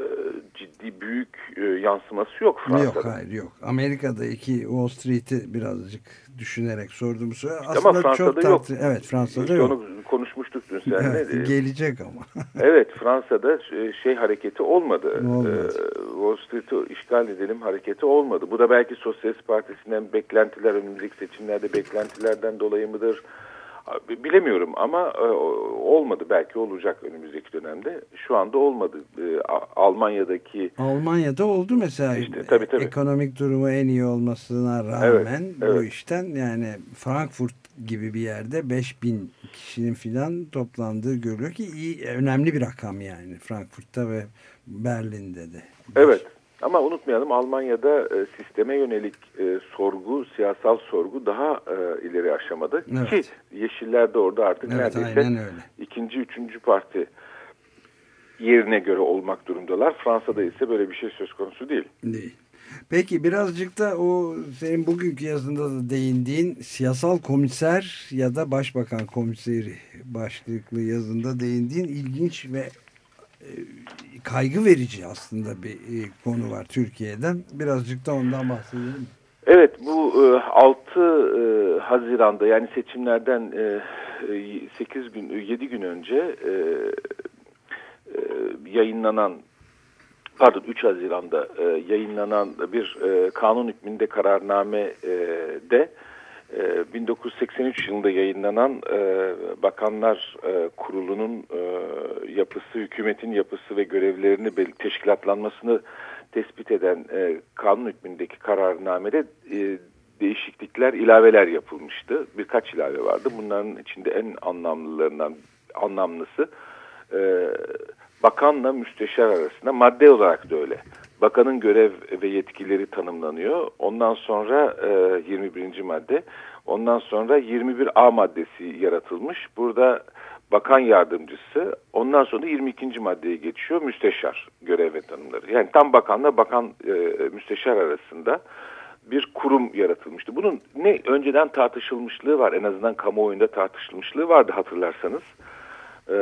ciddi büyük e, yansıması yok Fransa'da. Yok hayır yok. Amerika'daki Wall Street'i birazcık düşünerek sorduğum soru. ama Aslında Fransa'da çok yok. tartı- Evet Fransa'da İşte yok. onu konuşmuştuk dün seninle. Evet, E, gelecek ama. Evet Fransa'da e, şey hareketi olmadı. Olmadı. Ee, Wall Street'i işgal edelim hareketi olmadı. Bu da belki Sosyalist Partisi'nden beklentiler, önümüzdeki seçimlerde beklentilerden dolayı mıdır? Bilemiyorum ama e, olmadı. Belki olacak önümüzdeki dönemde. Şu anda olmadı. E, Almanya'daki Almanya'da oldu mesela. İşte, tabii, tabii. Ekonomik durumu en iyi olmasına rağmen Evet, bu evet. işten yani Frankfurt gibi bir yerde 5000 kişinin filan toplandığı görülüyor ki iyi, önemli bir rakam yani Frankfurt'ta ve Berlin'de de. Evet. Ama unutmayalım Almanya'da e, sisteme yönelik e, sorgu, siyasal sorgu daha e, ileri aşamada Evet. ki Yeşiller de orada artık Evet neredeyse ikinci, üçüncü parti yerine göre olmak durumdalar. Fransa'da ise böyle bir şey söz konusu değil. Değil. Peki birazcık da o senin bugünkü yazında da değindiğin siyasal komiser ya da başbakan komiseri başlıklı yazında değindiğin ilginç ve kaygı verici aslında bir e, konu var Türkiye'den. Birazcık da ondan bahsedelim. Evet bu e, 6 e, Haziran'da yani seçimlerden e, 8 gün 7 gün önce e, e, yayınlanan pardon 3 Haziran'da e, yayınlanan bir e, kanun hükmünde kararname e, de e, 1983 yılında yayınlanan e, Bakanlar e, Kurulu'nun e, yapısı, hükümetin yapısı ve görevlerini teşkilatlanmasını tespit eden kanun hükmündeki kararnamede değişiklikler, ilaveler yapılmıştı. Birkaç ilave vardı. Bunların içinde en anlamlılarından anlamlısı bakanla müsteşar arasında madde olarak da öyle. Bakanın görev ve yetkileri tanımlanıyor. Ondan sonra e, 21. madde. Ondan sonra 21A maddesi yaratılmış. Burada bakan yardımcısı. Ondan sonra 22. maddeye geçiyor. Müsteşar görev ve tanımları. Yani tam bakanla bakan e, müsteşar arasında bir kurum yaratılmıştı. Bunun ne önceden tartışılmışlığı var. En azından kamuoyunda tartışılmışlığı vardı hatırlarsanız. Ee,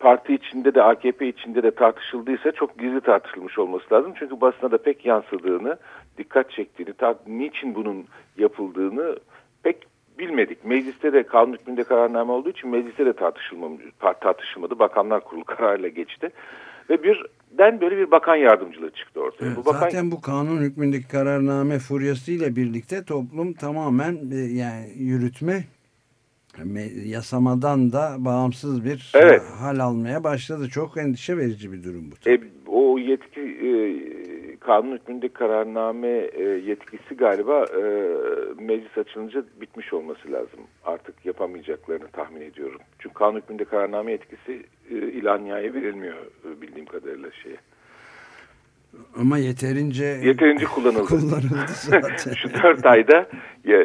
parti içinde de AKP içinde de tartışıldıysa çok gizli tartışılmış olması lazım. Çünkü basına da pek yansıdığını, dikkat çektiğini, tar- niçin bunun yapıldığını pek bilmedik. Mecliste de kanun hükmünde kararname olduğu için mecliste de tartışılmadı. Bakanlar Kurulu kararıyla geçti. Ve birden böyle bir bakan yardımcılığı çıktı ortaya. Evet, bu bakan... Zaten bu kanun hükmündeki kararname furyasıyla birlikte toplum tamamen e, yani yürütme me- yasamadan da bağımsız bir Evet. hal almaya başladı. Çok endişe verici bir durum bu. tabii. E, o yetki e, kanun hükmünde kararname e, yetkisi galiba e, meclis açılınca bitmiş olması lazım. Artık yapamayacaklarını tahmin ediyorum. Çünkü kanun hükmünde kararname yetkisi e, İlanya'ya verilmiyor e, bildiğim kadarıyla şeye. Ama yeterince Yeterince kullanıldı. kullanıldı zaten. Şu dört ayda ya,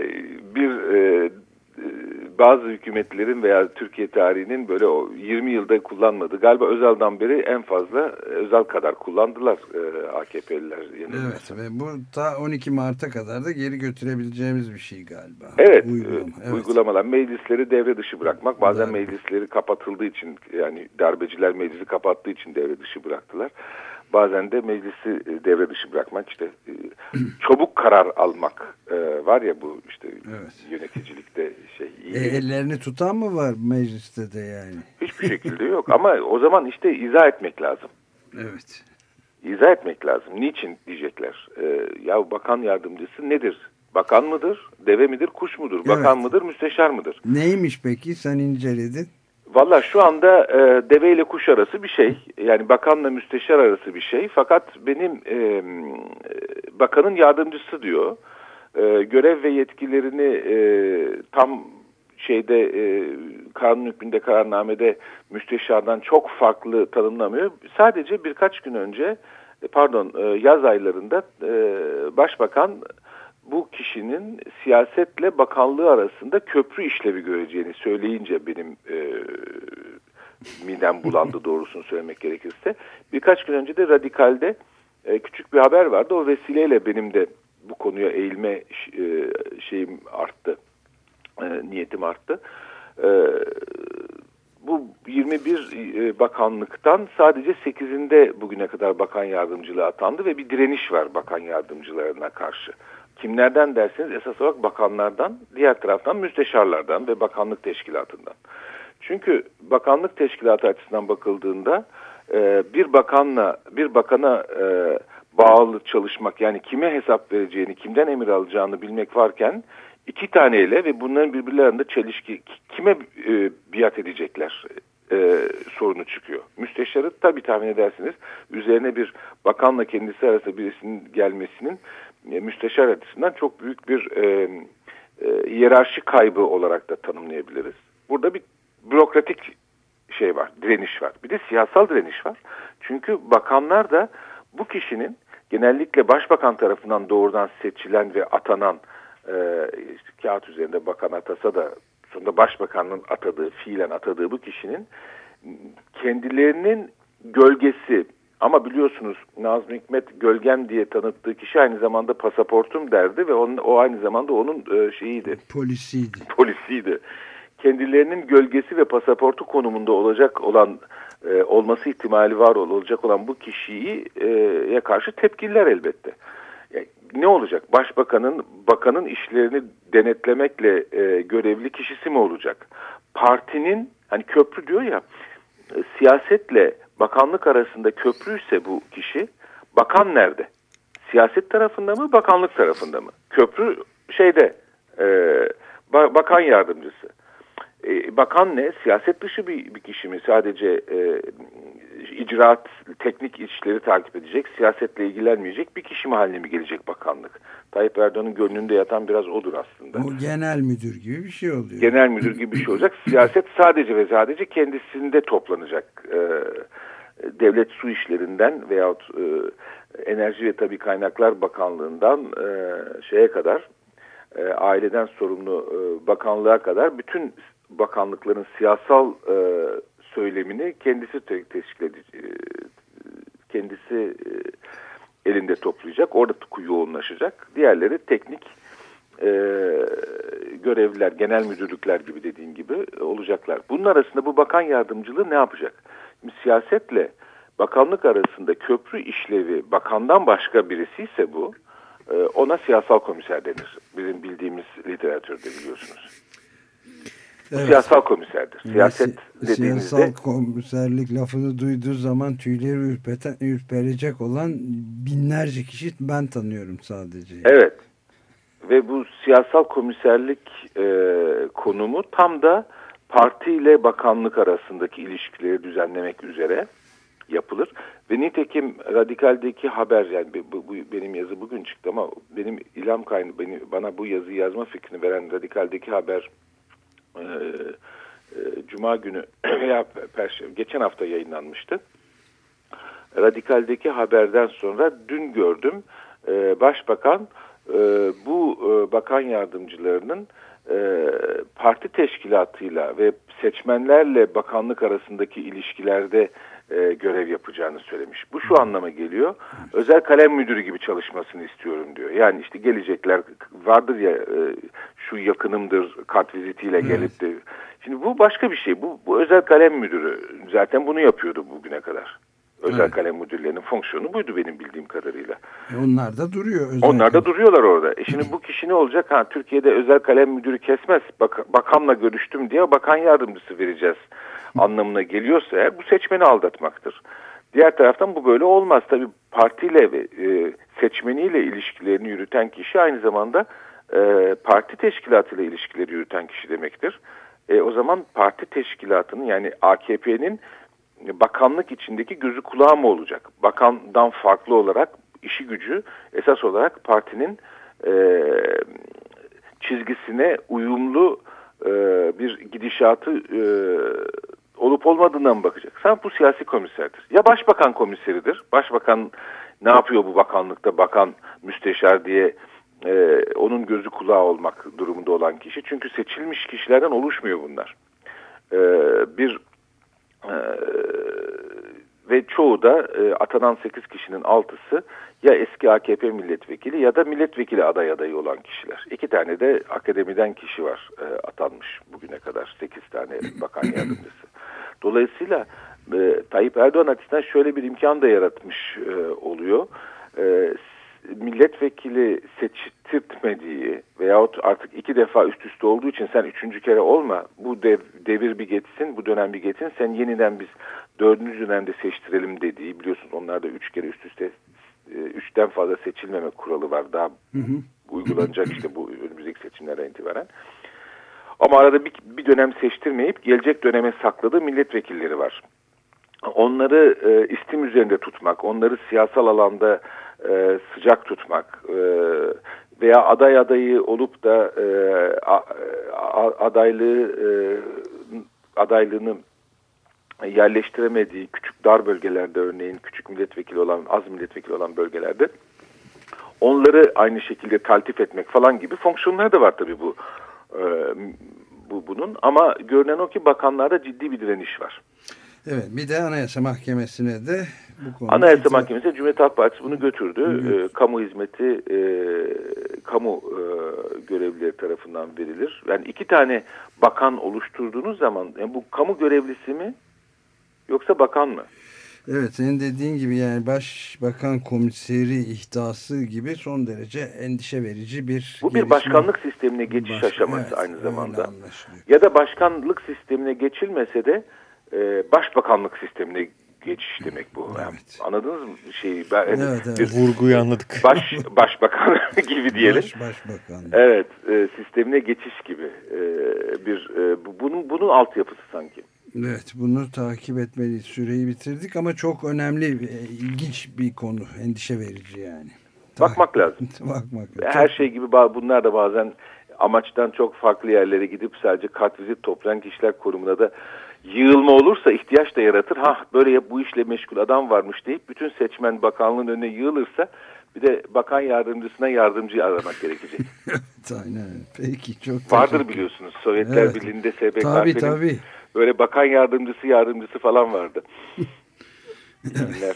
bir e, e, bazı hükümetlerin veya Türkiye tarihinin böyle o 20 yılda kullanmadı. Galiba Özal'dan beri en fazla Özal kadar kullandılar e, AKP'liler. Evet ve bu ta 12 Mart'a kadar da geri götürebileceğimiz bir şey galiba. Evet, Uygulama. e, evet. uygulamalar. Meclisleri devre dışı bırakmak. Bazen Darbe. meclisleri kapatıldığı için yani darbeciler meclisi kapattığı için devre dışı bıraktılar. Bazen de meclisi e, devre dışı bırakmak işte e, çabuk karar almak e, var ya bu işte Evet. yöneticilikte şey iyi. E, ellerini tutan mı var mecliste de yani? hiçbir şekilde yok ama o zaman işte izah etmek lazım. Evet. İzah etmek lazım. Niçin diyecekler. Ya bakan yardımcısı nedir? Bakan mıdır? Deve midir? Kuş mudur? Bakan Evet. mıdır? Müsteşar mıdır? Neymiş peki sen inceledin? Valla şu anda e, deve ile kuş arası bir şey. Yani bakanla müsteşar arası bir şey. Fakat benim e, bakanın yardımcısı diyor. E, görev ve yetkilerini e, tam şeyde e, kanun hükmünde kararnamede müsteşardan çok farklı tanımlamıyor. Sadece birkaç gün önce e, pardon e, yaz aylarında e, başbakan bu kişinin siyasetle bakanlığı arasında köprü işlevi göreceğini söyleyince benim e, midem bulandı doğrusunu söylemek gerekirse. Birkaç gün önce de Radikal'de e, küçük bir haber vardı. O vesileyle benim de bu konuya eğilme e, şeyim arttı. E, niyetim arttı. E, bu 21 e, bakanlıktan sadece 8'inde bugüne kadar bakan yardımcılığı atandı ve bir direniş var bakan yardımcılarına karşı. Kimlerden derseniz esas olarak bakanlardan, diğer taraftan müsteşarlardan ve bakanlık teşkilatından. Çünkü bakanlık teşkilatı açısından bakıldığında e, bir bakanla bir bakana e, bağlı çalışmak yani kime hesap vereceğini, kimden emir alacağını bilmek varken iki taneyle ve bunların birbirlerinde çelişki kime e, biat edecekler sorunu çıkıyor. Müsteşarı tabii tahmin edersiniz üzerine bir bakanla kendisi arasında birisinin gelmesinin müsteşar açısından çok büyük bir e, e, hiyerarşi kaybı olarak da tanımlayabiliriz. Burada bir bürokratik şey var, direniş var. Bir de siyasal direniş var. Çünkü bakanlar da bu kişinin genellikle başbakan tarafından doğrudan seçilen ve atanan e, işte kağıt üzerinde bakan atasa da sonunda başbakanın atadığı, fiilen atadığı bu kişinin kendilerinin gölgesi ama biliyorsunuz Nazım Hikmet gölgem diye tanıttığı kişi aynı zamanda pasaportum derdi ve onun, o aynı zamanda onun e, şeyiydi. Polisiydi. Polisiydi. Kendilerinin gölgesi ve pasaportu konumunda olacak olan e, olması ihtimali var olacak olan bu kişiye e, karşı tepkiler elbette. Yani ne olacak? Başbakanın bakanın işlerini denetlemekle e, görevli kişisi mi olacak? Partinin hani köprü diyor ya e, siyasetle bakanlık arasında köprüyse bu kişi bakan nerede? Siyaset tarafında mı bakanlık tarafında mı? Köprü şeyde e, ba bakan yardımcısı. E, bakan ne? Siyaset dışı bir, bir kişi mi? Sadece e, icraat, teknik işleri takip edecek, siyasetle ilgilenmeyecek bir kişi mi haline mi gelecek bakanlık? Tayyip Erdoğan'ın gönlünde yatan biraz odur aslında. O genel müdür gibi bir şey oluyor. Genel müdür gibi bir şey olacak. Siyaset sadece ve sadece kendisinde toplanacak. E, devlet su işlerinden veyahut e, Enerji ve Tabi Kaynaklar Bakanlığı'ndan e, şeye kadar e, aileden sorumlu e, bakanlığa kadar bütün bakanlıkların siyasal e, söylemini kendisi te teşkil edici, e, kendisi e, elinde toplayacak. Orada yoğunlaşacak. Diğerleri teknik e, görevliler, genel müdürlükler gibi dediğin gibi olacaklar. Bunun arasında bu bakan yardımcılığı ne yapacak? Siyasetle bakanlık arasında köprü işlevi bakandan başka birisi ise bu e, ona siyasal komiser denir. Bizim bildiğimiz literatürde biliyorsunuz. Evet. Siyasal komiserdir. Siyaset Si dediğinizde siyasal komiserlik lafını duyduğu zaman tüyleri ürpeten, ürperecek olan binlerce kişi ben tanıyorum sadece. evet ve bu siyasal komiserlik e, konumu tam da parti ile bakanlık arasındaki ilişkileri düzenlemek üzere yapılır. Ve nitekim radikaldeki haber yani bu, bu, benim yazı bugün çıktı ama benim ilham kaynağı beni, bana bu yazıyı yazma fikrini veren radikaldeki haber e, e, Cuma günü veya Perşembe geçen hafta yayınlanmıştı. Radikaldeki haberden sonra dün gördüm e, Başbakan e, bu e, bakan yardımcılarının e, parti teşkilatıyla ve seçmenlerle bakanlık arasındaki ilişkilerde e, görev yapacağını söylemiş. Bu şu anlama geliyor. Özel kalem müdürü gibi çalışmasını istiyorum diyor. Yani işte gelecekler vardır ya e, şu yakınımdır kart vizitiyle gelip de. Şimdi bu başka bir şey. Bu, bu özel kalem müdürü zaten bunu yapıyordu bugüne kadar. Özel Evet. kalem müdürlerinin fonksiyonu buydu benim bildiğim kadarıyla. E, Onlar da duruyor. özel Onlar da kalem. duruyorlar orada. E şimdi bu kişi ne olacak? Ha Türkiye'de özel kalem müdürü kesmez. Bak, bakanla görüştüm diye bakan yardımcısı vereceğiz anlamına geliyorsa eğer bu seçmeni aldatmaktır. Diğer taraftan bu böyle olmaz. Tabii partiyle ve e, seçmeniyle ilişkilerini yürüten kişi aynı zamanda e, parti teşkilatıyla ilişkileri yürüten kişi demektir. E, o zaman parti teşkilatının yani AKP'nin bakanlık içindeki gözü kulağı mı olacak? Bakandan farklı olarak işi gücü esas olarak partinin e, çizgisine uyumlu e, bir gidişatı e, olup olmadığından bakacak. Sen bu siyasi komiserdir. Ya başbakan komiseridir. Başbakan ne yapıyor bu bakanlıkta bakan müsteşar diye e, onun gözü kulağı olmak durumunda olan kişi. Çünkü seçilmiş kişilerden oluşmuyor bunlar. E, bir e, ve çoğu da e, atanan 8 kişinin altısı ya eski AKP milletvekili ya da milletvekili aday adayı olan kişiler. İki tane de akademiden kişi var e, atanmış bugüne kadar 8 tane bakan yardımcısı. Dolayısıyla e, Tayyip Erdoğan açısından şöyle bir imkan da yaratmış e, oluyor. E, milletvekili seçtirtmediği veyahut artık iki defa üst üste olduğu için sen üçüncü kere olma bu dev, devir bir geçsin bu dönem bir geçsin sen yeniden biz dördüncü dönemde seçtirelim dediği biliyorsunuz onlarda üç kere üst üste e, üçten fazla seçilmeme kuralı var daha uygulanacak işte bu önümüzdeki seçimlerden itibaren. Ama arada bir, bir dönem seçtirmeyip gelecek döneme sakladığı milletvekilleri var. Onları e, istim üzerinde tutmak, onları siyasal alanda e, sıcak tutmak e, veya aday adayı olup da e, a, adaylığı e, adaylığını yerleştiremediği küçük dar bölgelerde örneğin küçük milletvekili olan az milletvekili olan bölgelerde onları aynı şekilde taltif etmek falan gibi fonksiyonları da var tabii bu e, bu bunun ama görünen o ki bakanlarda ciddi bir direniş var. Evet bir de Anayasa Mahkemesi'ne de. Anayasa Mahkemesi Cumhuriyet Halk Partisi bunu götürdü. E, kamu hizmeti e, kamu e, görevlileri tarafından verilir. Yani iki tane bakan oluşturduğunuz zaman yani bu kamu görevlisi mi yoksa bakan mı? Evet senin dediğin gibi yani başbakan komiseri ihtası gibi son derece endişe verici bir Bu bir başkanlık sistemine geçiş Baş- aşaması evet, aynı zamanda. Ya da başkanlık sistemine geçilmese de e, başbakanlık sistemine geçiş demek bu. Yani Evet. anladınız mı şeyi? Ben, Evet, evet. bir Vurguyu anladık. baş başbakan gibi diyelim. Baş, başbakan. Evet, e, sistemine geçiş gibi e, bir e, bu- bunun bunun altyapısı sanki. Evet bunu takip etmeliyiz. Süreyi bitirdik ama çok önemli, e, ilginç bir konu. Endişe verici yani. Bakmak lazım. Bakmak lazım. Her şey gibi bunlar da bazen amaçtan çok farklı yerlere gidip sadece kartvizit toplayan kişiler kurumuna da yığılma olursa ihtiyaç da yaratır. Ha böyle ya bu işle meşgul adam varmış deyip bütün seçmen bakanlığın önüne yığılırsa bir de bakan yardımcısına yardımcı aramak gerekecek. Evet, aynen. Peki çok Vardır biliyorsunuz Sovyetler Evet. Birliği'nde SBK'nin Tabii tabii. böyle bakan yardımcısı yardımcısı falan vardı. İyi günler.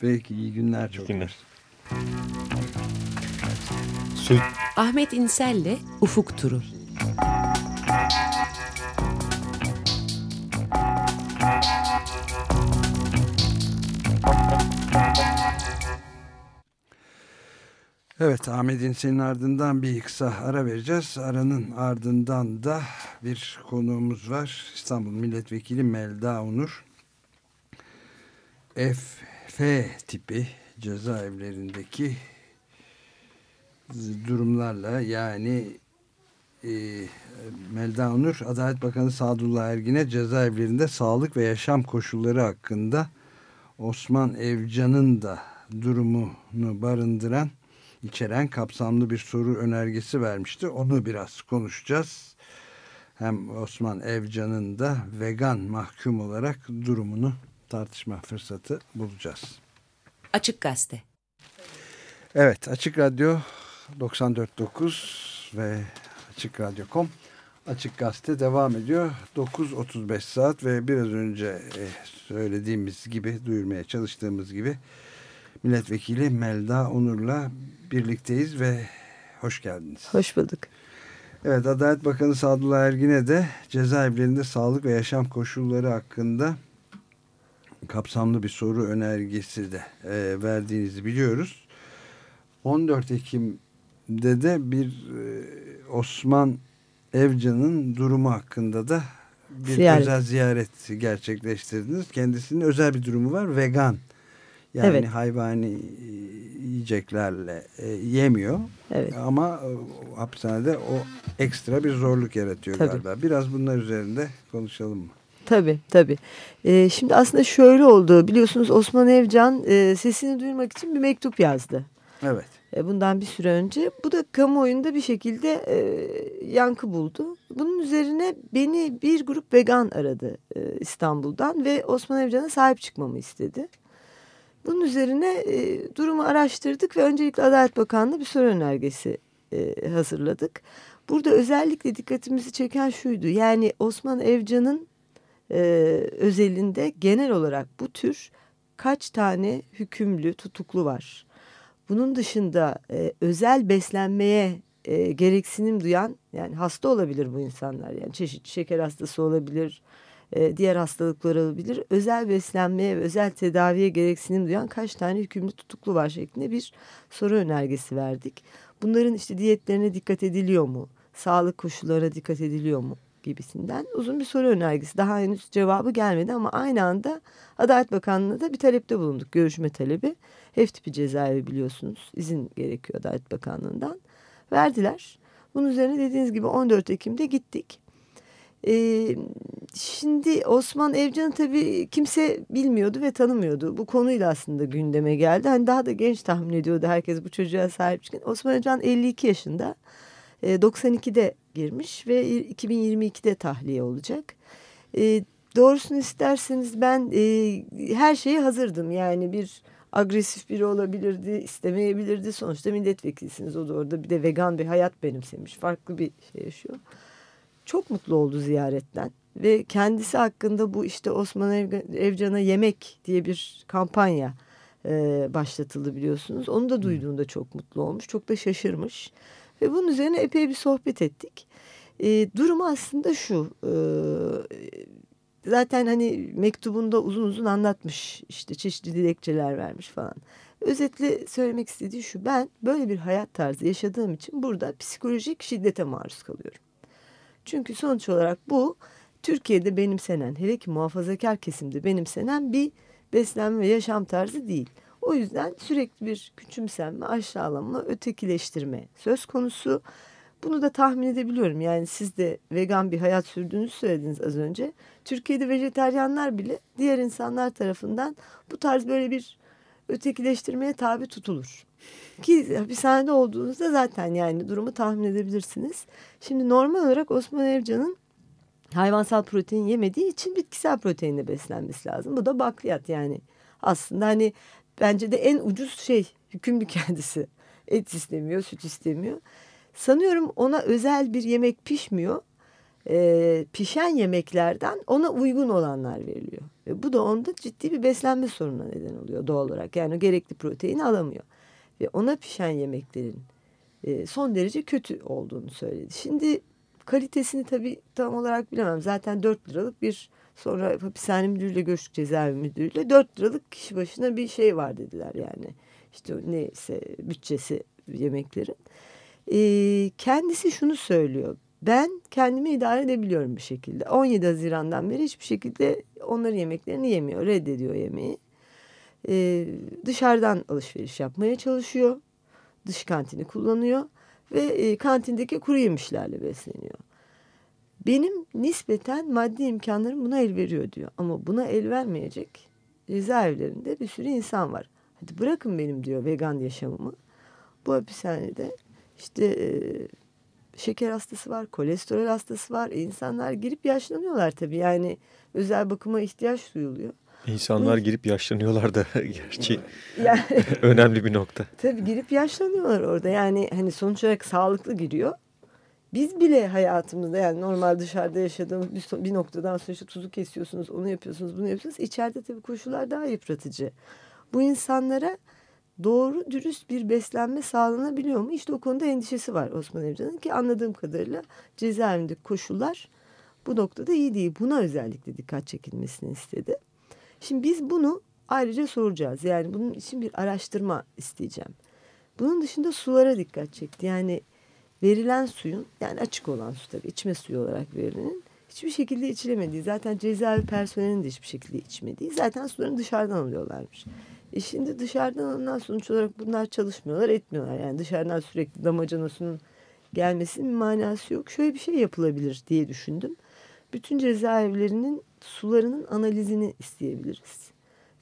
Peki iyi günler çok. İyi günler. Ahmet İnsel'le Ufuk Turu. Evet Ahmet'in senin ardından bir kısa ara vereceğiz. Aranın ardından da bir konuğumuz var. İstanbul Milletvekili Melda Onur. F, F tipi cezaevlerindeki durumlarla yani e, Melda Onur Adalet Bakanı Sadullah Ergin'e cezaevlerinde sağlık ve yaşam koşulları hakkında Osman Evcan'ın da durumunu barındıran içeren kapsamlı bir soru önergesi vermişti. Onu biraz konuşacağız. Hem Osman Evcan'ın da vegan mahkum olarak durumunu tartışma fırsatı bulacağız. Açık Gazete. Evet Açık Radyo 94.9 ve Açık Radyo.com Açık Gazete devam ediyor. 9.35 saat ve biraz önce e, söylediğimiz gibi, duyurmaya çalıştığımız gibi Milletvekili Melda Onur'la birlikteyiz ve hoş geldiniz. Hoş bulduk. Evet Adalet Bakanı Sadullah Ergin'e de cezaevlerinde sağlık ve yaşam koşulları hakkında kapsamlı bir soru önergesi de e, verdiğinizi biliyoruz. 14 Ekim'de de bir e, Osman Evcan'ın durumu hakkında da bir Ziyaret. özel ziyaret gerçekleştirdiniz. Kendisinin özel bir durumu var. Vegan. Yani Evet. hayvani yiyeceklerle e, yemiyor. Evet. Ama e, hapishanede o ekstra bir zorluk yaratıyor Tabii. galiba. Biraz bunlar üzerinde konuşalım mı? Tabii tabii. Ee, şimdi aslında şöyle oldu. Biliyorsunuz Osman Evcan e, sesini duyurmak için bir mektup yazdı. Evet. E, bundan bir süre önce. Bu da kamuoyunda bir şekilde e, yankı buldu. Bunun üzerine beni bir grup vegan aradı e, İstanbul'dan ve Osman Evcan'a sahip çıkmamı istedi. Bunun üzerine e, durumu araştırdık ve öncelikle Adalet Bakanlığı bir soru önergesi e, hazırladık. Burada özellikle dikkatimizi çeken şuydu. Yani Osman Evcan'ın e, özelinde genel olarak bu tür kaç tane hükümlü tutuklu var? Bunun dışında e, özel beslenmeye e, gereksinim duyan yani hasta olabilir bu insanlar yani çeşitli şeker hastası olabilir, e, diğer hastalıklar olabilir. Özel beslenmeye ve özel tedaviye gereksinim duyan kaç tane hükümlü tutuklu var şeklinde bir soru önergesi verdik. Bunların işte diyetlerine dikkat ediliyor mu? Sağlık koşullarına dikkat ediliyor mu? gibisinden uzun bir soru önergesi. Daha henüz cevabı gelmedi ama aynı anda Adalet Bakanlığı'na da bir talepte bulunduk. Görüşme talebi. F tipi cezaevi biliyorsunuz. izin gerekiyor Adalet Bakanlığı'ndan. Verdiler. Bunun üzerine dediğiniz gibi 14 Ekim'de gittik. Ee, şimdi Osman Evcan'ı tabii kimse bilmiyordu ve tanımıyordu. Bu konuyla aslında gündeme geldi. Hani daha da genç tahmin ediyordu herkes bu çocuğa sahip çıkın. Osman Evcan 52 yaşında. E, 92'de girmiş ve 2022'de tahliye olacak. E, doğrusunu isterseniz ben e, her şeye hazırdım. Yani bir agresif biri olabilirdi, istemeyebilirdi. Sonuçta milletvekilisiniz. O da orada bir de vegan bir hayat benimsemiş. Farklı bir şey yaşıyor. Çok mutlu oldu ziyaretten. Ve kendisi hakkında bu işte Osman Ev- Evcan'a yemek diye bir kampanya e, başlatıldı biliyorsunuz. Onu da duyduğunda çok mutlu olmuş. Çok da şaşırmış. Ve bunun üzerine epey bir sohbet ettik. E, durum aslında şu. E, zaten hani mektubunda uzun uzun anlatmış. işte çeşitli dilekçeler vermiş falan. Özetle söylemek istediği şu. Ben böyle bir hayat tarzı yaşadığım için burada psikolojik şiddete maruz kalıyorum. Çünkü sonuç olarak bu Türkiye'de benimsenen, hele ki muhafazakar kesimde benimsenen bir beslenme ve yaşam tarzı değil. O yüzden sürekli bir küçümsenme, aşağılama, ötekileştirme söz konusu. Bunu da tahmin edebiliyorum. Yani siz de vegan bir hayat sürdüğünüzü söylediniz az önce. Türkiye'de vejeteryanlar bile diğer insanlar tarafından bu tarz böyle bir ötekileştirmeye tabi tutulur. Ki hapishanede olduğunuzda zaten yani durumu tahmin edebilirsiniz. Şimdi normal olarak Osman Evcan'ın hayvansal protein yemediği için bitkisel proteinle beslenmesi lazım. Bu da bakliyat yani. Aslında hani bence de en ucuz şey hükümlü kendisi. Et istemiyor, süt istemiyor. Sanıyorum ona özel bir yemek pişmiyor. Ee, pişen yemeklerden ona uygun olanlar veriliyor. Ve bu da onda ciddi bir beslenme sorununa neden oluyor doğal olarak. Yani gerekli proteini alamıyor. Ve ona pişen yemeklerin e, son derece kötü olduğunu söyledi. Şimdi kalitesini tabii tam olarak bilemem. Zaten 4 liralık bir sonra hapishane müdürüyle görüştük cezaevi müdürüyle. 4 liralık kişi başına bir şey var dediler yani. İşte neyse bütçesi yemeklerin. Kendisi şunu söylüyor. Ben kendimi idare edebiliyorum bir şekilde. 17 Haziran'dan beri hiçbir şekilde onların yemeklerini yemiyor. Reddediyor yemeği. Ee, dışarıdan alışveriş yapmaya çalışıyor. Dış kantini kullanıyor. Ve e, kantindeki kuru yemişlerle besleniyor. Benim nispeten maddi imkanlarım buna el veriyor diyor. Ama buna el vermeyecek cezaevlerinde bir sürü insan var. Hadi bırakın benim diyor vegan yaşamımı. Bu hapishanede işte e, şeker hastası var, kolesterol hastası var. İnsanlar girip yaşlanıyorlar tabii. Yani özel bakıma ihtiyaç duyuluyor. İnsanlar girip yaşlanıyorlar da gerçi Yani, önemli bir nokta. tabii girip yaşlanıyorlar orada. Yani hani sonuç olarak sağlıklı giriyor. Biz bile hayatımızda yani normal dışarıda yaşadığımız bir, so- bir noktadan sonra işte tuzu kesiyorsunuz, onu yapıyorsunuz, bunu yapıyorsunuz. İçeride tabii koşullar daha yıpratıcı. Bu insanlara doğru dürüst bir beslenme sağlanabiliyor mu? İşte o konuda endişesi var Osman Emre'nin ki anladığım kadarıyla cezaevindeki koşullar bu noktada iyi değil. Buna özellikle dikkat çekilmesini istedi. Şimdi biz bunu ayrıca soracağız. Yani bunun için bir araştırma isteyeceğim. Bunun dışında sulara dikkat çekti. Yani verilen suyun yani açık olan su tabii içme suyu olarak verilenin hiçbir şekilde içilemediği zaten cezaevi personelinin de hiçbir şekilde içmediği zaten sularını dışarıdan alıyorlarmış. E şimdi dışarıdan alınan sonuç olarak bunlar çalışmıyorlar etmiyorlar. Yani dışarıdan sürekli damacana suyun gelmesinin manası yok. Şöyle bir şey yapılabilir diye düşündüm. Bütün cezaevlerinin sularının analizini isteyebiliriz.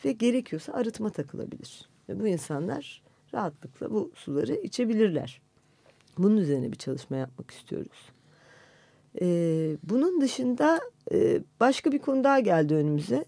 Ve gerekiyorsa arıtma takılabilir. Ve bu insanlar rahatlıkla bu suları içebilirler. Bunun üzerine bir çalışma yapmak istiyoruz. Ee, bunun dışında e, başka bir konu daha geldi önümüze.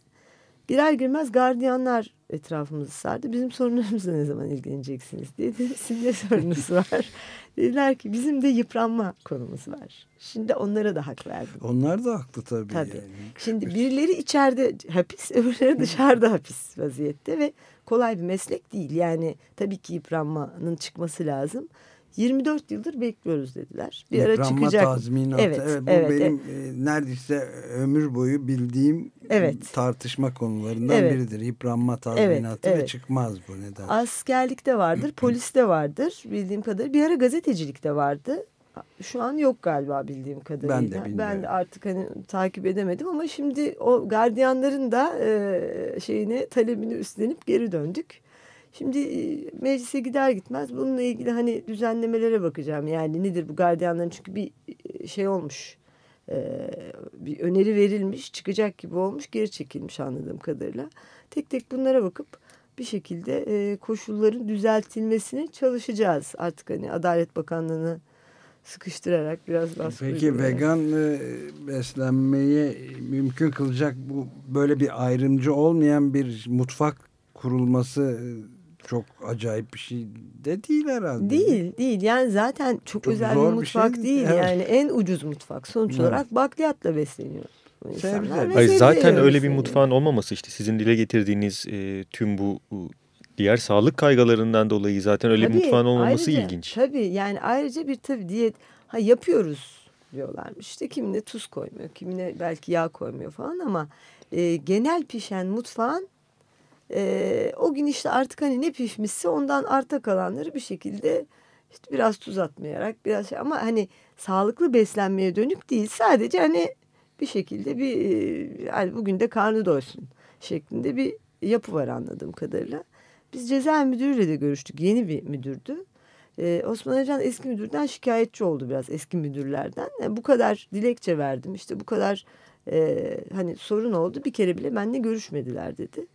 Girer girmez gardiyanlar etrafımızı sardı. Bizim sorunlarımızla ne zaman ilgileneceksiniz diye. Dedim sizin ne sorunuz var? Dediler ki bizim de yıpranma konumuz var. Şimdi onlara da hak verdim. Onlar da haklı tabii. Tabii. Yani. Şimdi birileri içeride hapis, öbürleri dışarıda hapis vaziyette ve kolay bir meslek değil. Yani tabii ki yıpranmanın çıkması lazım. 24 yıldır bekliyoruz dediler. Bir ara Yıpranma çıkacak. tazminatı. Evet, Evet, bu evet, benim e, neredeyse ömür boyu bildiğim Evet. tartışma konularından Evet. biridir. Yıpranma tazminatı ve evet. çıkmaz bu neden. Askerlikte vardır, poliste vardır bildiğim kadarıyla. Bir ara gazetecilikte vardı. Şu an yok galiba bildiğim kadarıyla. Ben de bilmiyorum. Ben de artık hani takip edemedim ama şimdi o gardiyanların da e, şeyini talebini üstlenip geri döndük. Şimdi e, meclise gider gitmez bununla ilgili hani düzenlemelere bakacağım. Yani nedir bu gardiyanların çünkü bir e, şey olmuş. e, bir öneri verilmiş, çıkacak gibi olmuş, geri çekilmiş anladığım kadarıyla. Tek tek bunlara bakıp bir şekilde koşulların düzeltilmesine çalışacağız. Artık hani Adalet Bakanlığı'nı sıkıştırarak biraz baskı Peki uygulayarak. vegan e, beslenmeyi mümkün kılacak bu böyle bir ayrımcı olmayan bir mutfak kurulması çok acayip bir şey de değil herhalde. Değil değil yani zaten çok, Çok özel bir bir mutfak şey. değil Evet. yani en ucuz mutfak sonuç Evet. olarak bakliyatla besleniyor. Hayır, zaten öyle bir mutfağın olmaması işte sizin dile getirdiğiniz e, tüm bu, diğer sağlık kaygılarından dolayı zaten öyle bir Tabii, mutfağın olmaması ayrıca, ilginç. Tabii yani ayrıca bir tabii diyet ha yapıyoruz diyorlarmış. İşte kimine tuz koymuyor, kimine belki yağ koymuyor falan ama e, genel pişen mutfağın e, o gün işte artık hani ne pişmişse ondan arta kalanları bir şekilde işte biraz tuz atmayarak biraz şey ama hani sağlıklı beslenmeye dönük değil. Sadece hani bir şekilde bir e, yani bugün de karnı doysun şeklinde bir yapı var anladığım kadarıyla. Biz cezaevi müdürüyle de görüştük. Yeni bir müdürdü. Ee, Osman Acan eski müdürden şikayetçi oldu biraz eski müdürlerden. Yani bu kadar dilekçe verdim işte bu kadar e, hani sorun oldu bir kere bile benimle görüşmediler dedi.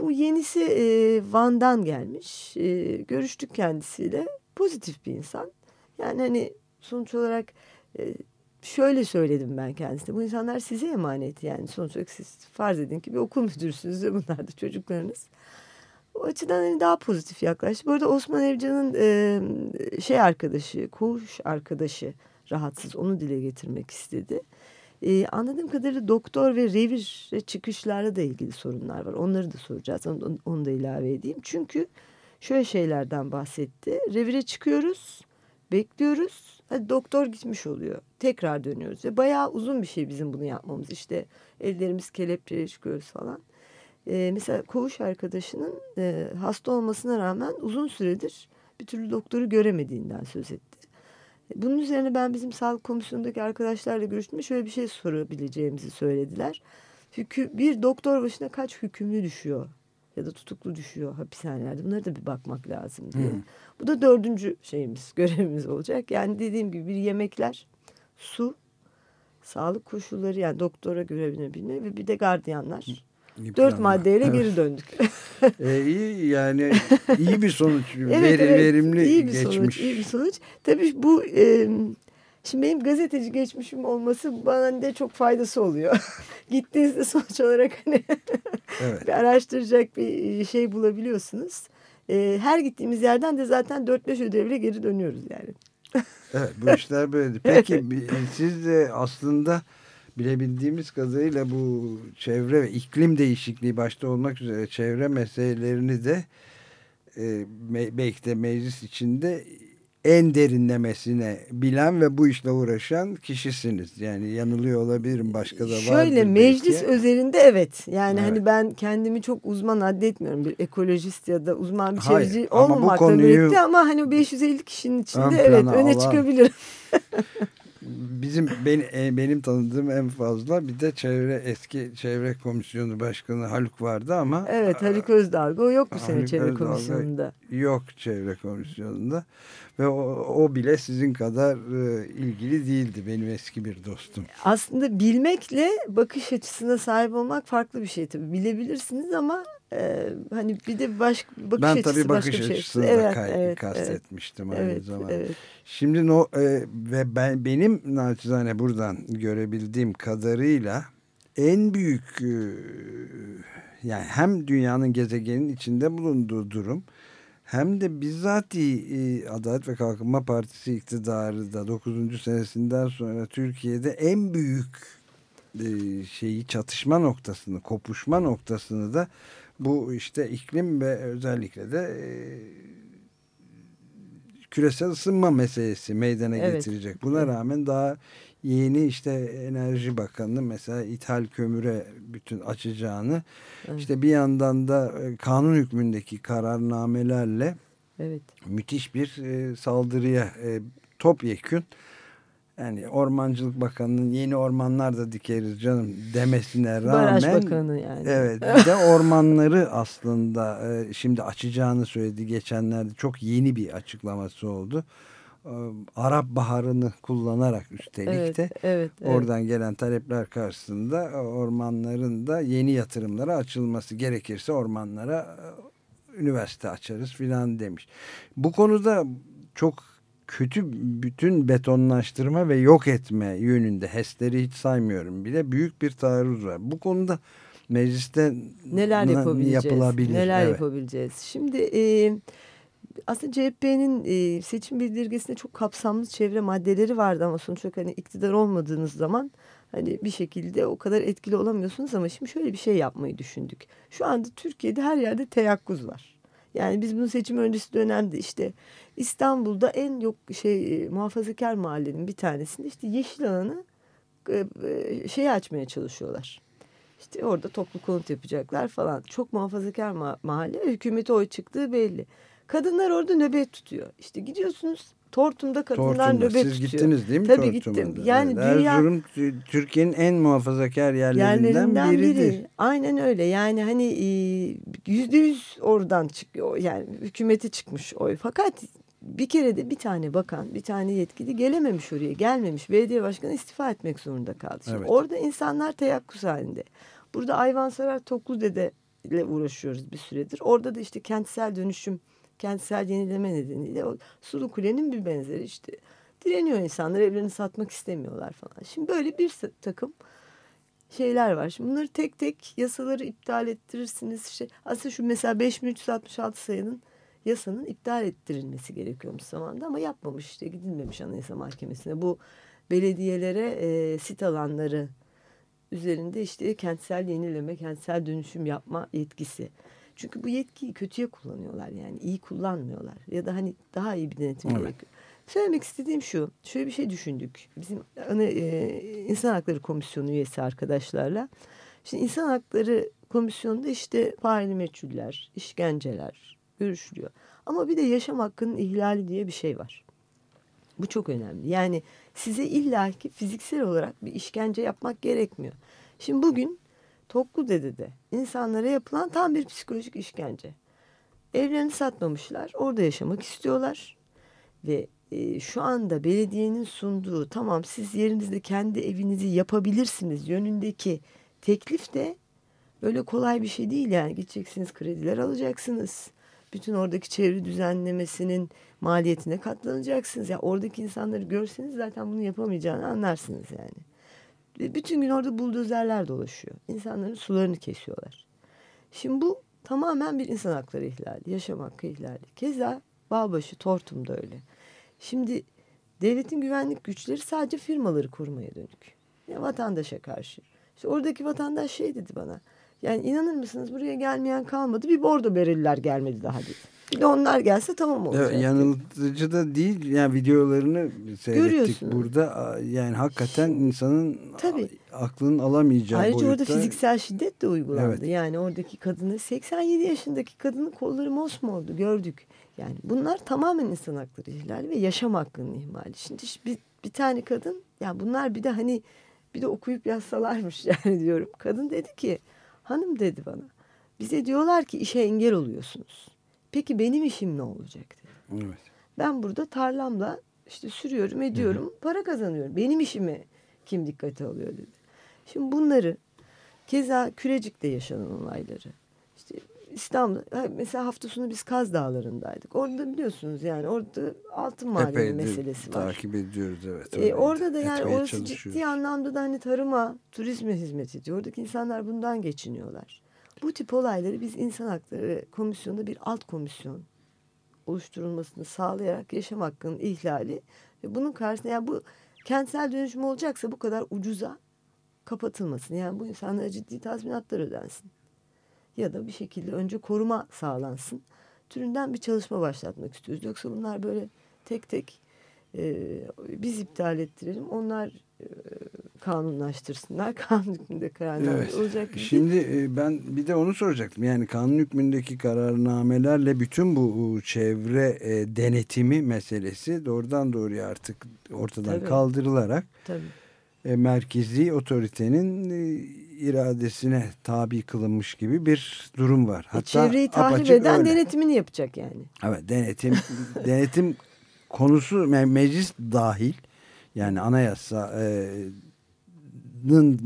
Bu yenisi e, Van'dan gelmiş. E, görüştük kendisiyle. Pozitif bir insan. Yani hani sonuç olarak e, şöyle söyledim ben kendisine. Bu insanlar size emanet yani. Sonuç olarak siz farz edin ki bir okul müdürsünüz ve bunlar da çocuklarınız. O açıdan hani daha pozitif yaklaştı. Bu arada Osman Evcan'ın e, şey arkadaşı, koğuş arkadaşı rahatsız. Onu dile getirmek istedi. E, anladığım kadarıyla doktor ve revir çıkışlarla da ilgili sorunlar var. Onları da soracağız. Onu, onu da ilave edeyim. Çünkü şöyle şeylerden bahsetti. Revire çıkıyoruz, bekliyoruz. Hadi doktor gitmiş oluyor. Tekrar dönüyoruz. Ve bayağı uzun bir şey bizim bunu yapmamız. İşte ellerimiz kelepçeye çıkıyoruz falan. Ee, mesela koğuş arkadaşının e, hasta olmasına rağmen uzun süredir bir türlü doktoru göremediğinden söz etti. Bunun üzerine ben bizim sağlık komisyonundaki arkadaşlarla görüştüm. Şöyle bir şey sorabileceğimizi söylediler. Hükü, bir doktor başına kaç hükümlü düşüyor ya da tutuklu düşüyor hapishanelerde. Bunlara da bir bakmak lazım diye. Hı. Bu da dördüncü şeyimiz, görevimiz olacak. Yani dediğim gibi bir yemekler, su, sağlık koşulları yani doktora görevini ve bir de gardiyanlar. Dört Yıpranma. maddeyle geri döndük. E, iyi yani iyi bir sonuç. Evet, Veri- evet. verimli iyi bir geçmiş. sonuç, iyi bir sonuç. Tabii bu e, şimdi benim gazeteci geçmişim olması bana de çok faydası oluyor. Gittiğinizde sonuç olarak hani Evet. bir araştıracak bir şey bulabiliyorsunuz. E, her gittiğimiz yerden de zaten 4-5 ödevle geri dönüyoruz yani. Evet bu işler böyle. Peki bi- siz de aslında bilebildiğimiz kadarıyla bu çevre ve iklim değişikliği başta olmak üzere çevre meselelerini de e, belki de meclis içinde en derinlemesine bilen ve bu işle uğraşan kişisiniz. Yani yanılıyor olabilirim başka da vardır Şöyle meclis belki. özelinde evet. Yani Evet. hani ben kendimi çok uzman addetmiyorum. Bir ekolojist ya da uzman bir çevreci olmamakla konuyu birlikte ama hani o 550 kişinin içinde evet öne alan- çıkabilirim. Bizim ben, e, benim tanıdığım en fazla bir de çevre eski çevre komisyonu başkanı Haluk vardı ama Evet Haluk Özdağ o yok bu sene Haluk çevre Özdağ komisyonunda. yok çevre komisyonunda ve o, o bile sizin kadar e, ilgili değildi benim eski bir dostum. Aslında bilmekle bakış açısına sahip olmak farklı bir şey tabii. Bilebilirsiniz ama e, hani bir de baş, bakış ben açısı tabii başka bakış bir şey. açısını da Evet, kay- evet, kastetmiştim aynı evet, zamanda. evet. Şimdi no, e, ve ben benim naçizane buradan görebildiğim kadarıyla en büyük e, yani hem dünyanın gezegenin içinde bulunduğu durum hem de bizzati e, Adalet ve Kalkınma Partisi iktidarı da 9. senesinden sonra Türkiye'de en büyük e, şeyi çatışma noktasını, kopuşma noktasını da bu işte iklim ve özellikle de e, küresel ısınma meselesi meydana Evet. getirecek. Buna rağmen daha yeni işte Enerji Bakanı mesela ithal kömüre bütün açacağını işte bir yandan da e, kanun hükmündeki kararnamelerle Evet. müthiş bir e, saldırıya e, topyekün yani Ormancılık Bakanı'nın yeni ormanlar da dikeriz canım demesine rağmen Baraj Bakanı yani. Evet de ormanları aslında e, şimdi açacağını söyledi geçenlerde çok yeni bir açıklaması oldu. E, Arap Baharı'nı kullanarak üstelik Evet, de evet, evet. oradan gelen talepler karşısında e, ormanların da yeni yatırımlara açılması gerekirse ormanlara üniversite açarız filan demiş. Bu konuda çok kötü bütün betonlaştırma ve yok etme yönünde HES'leri hiç saymıyorum bile büyük bir taarruz var. Bu konuda mecliste neler yapabileceğiz? yapılabilir? Neler Evet. yapabileceğiz? Şimdi e, aslında CHP'nin e, seçim bildirgesinde çok kapsamlı çevre maddeleri vardı ama sonuç olarak hani iktidar olmadığınız zaman hani bir şekilde o kadar etkili olamıyorsunuz ama şimdi şöyle bir şey yapmayı düşündük. Şu anda Türkiye'de her yerde teyakkuz var. Yani biz bunu seçim öncesi dönemde işte İstanbul'da en yok şey e, muhafazakar mahallenin bir tanesinde işte yeşil alanı e, e, şey açmaya çalışıyorlar. İşte orada toplu konut yapacaklar falan. Çok muhafazakar ma- mahalle. Hükümete oy çıktığı belli. Kadınlar orada nöbet tutuyor. İşte gidiyorsunuz Tortum'da kadınlar Tortum'da. nöbet Siz tutuyor. gittiniz değil mi Tabii Tortum'a gittim. da? Yani Evet, dünya Erzurum Tü- Türkiye'nin en muhafazakar yerlerinden, yerlerinden biridir. biri. Aynen öyle. Yani hani e, yüzde yüz oradan çıkıyor. Yani hükümeti çıkmış oy. Fakat bir kere de bir tane bakan, bir tane yetkili gelememiş oraya. Gelmemiş. Belediye başkanı istifa etmek zorunda kaldı. Şimdi Evet. Orada insanlar teyakkuz halinde. Burada Ayvansaray Tokludede ile uğraşıyoruz bir süredir. Orada da işte kentsel dönüşüm, kentsel yenileme nedeniyle o Sulu Kule'nin bir benzeri işte direniyor insanlar evlerini satmak istemiyorlar falan. Şimdi böyle bir takım şeyler var. Şimdi bunları tek tek yasaları iptal ettirirsiniz. İşte aslında şu mesela 5366 sayının yasanın iptal ettirilmesi gerekiyormuş zamanda ama yapmamış işte gidilmemiş Anayasa Mahkemesi'ne. Bu belediyelere e, sit alanları üzerinde işte kentsel yenileme, kentsel dönüşüm yapma yetkisi. Çünkü bu yetkiyi kötüye kullanıyorlar yani iyi kullanmıyorlar ya da hani daha iyi bir denetim Evet. gerekiyor. Söylemek istediğim şu, şöyle bir şey düşündük. Bizim ana, e, İnsan Hakları Komisyonu üyesi arkadaşlarla. Şimdi İnsan Hakları Komisyonu'nda işte faili meçhuller, işkenceler görüşülüyor. Ama bir de yaşam hakkının ihlali diye bir şey var. Bu çok önemli. Yani size illaki fiziksel olarak bir işkence yapmak gerekmiyor. Şimdi bugün Tokludede'de insanlara yapılan tam bir psikolojik işkence. Evlerini satmamışlar, orada yaşamak istiyorlar. Ve e, şu anda belediyenin sunduğu tamam siz yerinizde kendi evinizi yapabilirsiniz yönündeki teklif de böyle kolay bir şey değil yani gideceksiniz krediler alacaksınız. Bütün oradaki çevre düzenlemesinin maliyetine katlanacaksınız. Ya oradaki insanları görseniz zaten bunu yapamayacağını anlarsınız yani. Ve bütün gün orada buldozerler dolaşıyor. İnsanların sularını kesiyorlar. Şimdi bu tamamen bir insan hakları ihlali, yaşam hakkı ihlali. Keza Bağbaşı, Tortum'da öyle. Şimdi devletin güvenlik güçleri sadece firmaları korumaya dönük. Ya vatandaşa karşı. İşte oradaki vatandaş şey dedi bana. Yani inanır mısınız buraya gelmeyen kalmadı. Bir bordo bereliler gelmedi daha dedi. Bir de onlar gelse tamam olacak. Evet, yanıltıcı da değil. Yani videolarını seyrettik burada. Yani hakikaten insanın Tabii. aklının alamayacağı Ayrıca boyutta. orada fiziksel şiddet de uygulandı. Evet. Yani oradaki kadını 87 yaşındaki kadının kolları mosmordu gördük. Yani bunlar tamamen insan hakları ihlali ve yaşam hakkının ihmali. Şimdi bir, bir tane kadın ya bunlar bir de hani bir de okuyup yazsalarmış yani diyorum. Kadın dedi ki hanım dedi bana bize diyorlar ki işe engel oluyorsunuz. Peki benim işim ne olacak dedi. Evet. Ben burada tarlamla işte sürüyorum ediyorum para kazanıyorum. Benim işimi kim dikkate alıyor dedi. Şimdi bunları keza Kürecik'te yaşanan olayları işte İstanbul'da mesela hafta sonu biz Kaz Dağları'ndaydık. Orada biliyorsunuz yani orada altın Epeydir meselesi var. takip ediyoruz evet. Ee, orada da yani orası ciddi anlamda da hani tarıma, turizme hizmet ediyor. Oradaki insanlar bundan geçiniyorlar. Bu tip olayları biz insan hakları komisyonunda bir alt komisyon oluşturulmasını sağlayarak yaşam hakkının ihlali ve bunun karşısında yani bu kentsel dönüşüm olacaksa bu kadar ucuza kapatılmasın. Yani bu insanlara ciddi tazminatlar ödensin. Ya da bir şekilde önce koruma sağlansın. Türünden bir çalışma başlatmak istiyoruz. Yoksa bunlar böyle tek tek e, biz iptal ettirelim. Onlar kanunlaştırsınlar. Kanun hükmünde kararlar Evet. olacak. Şimdi e, ben bir de onu soracaktım. Yani kanun hükmündeki kararnamelerle bütün bu e, çevre e, denetimi meselesi doğrudan doğruya artık ortadan Tabii. kaldırılarak Tabii. e, merkezi otoritenin e, iradesine tabi kılınmış gibi bir durum var. E, Hatta çevreyi tahrip eden öyle. denetimini yapacak yani. Evet denetim denetim konusu me- meclis dahil yani anayasanın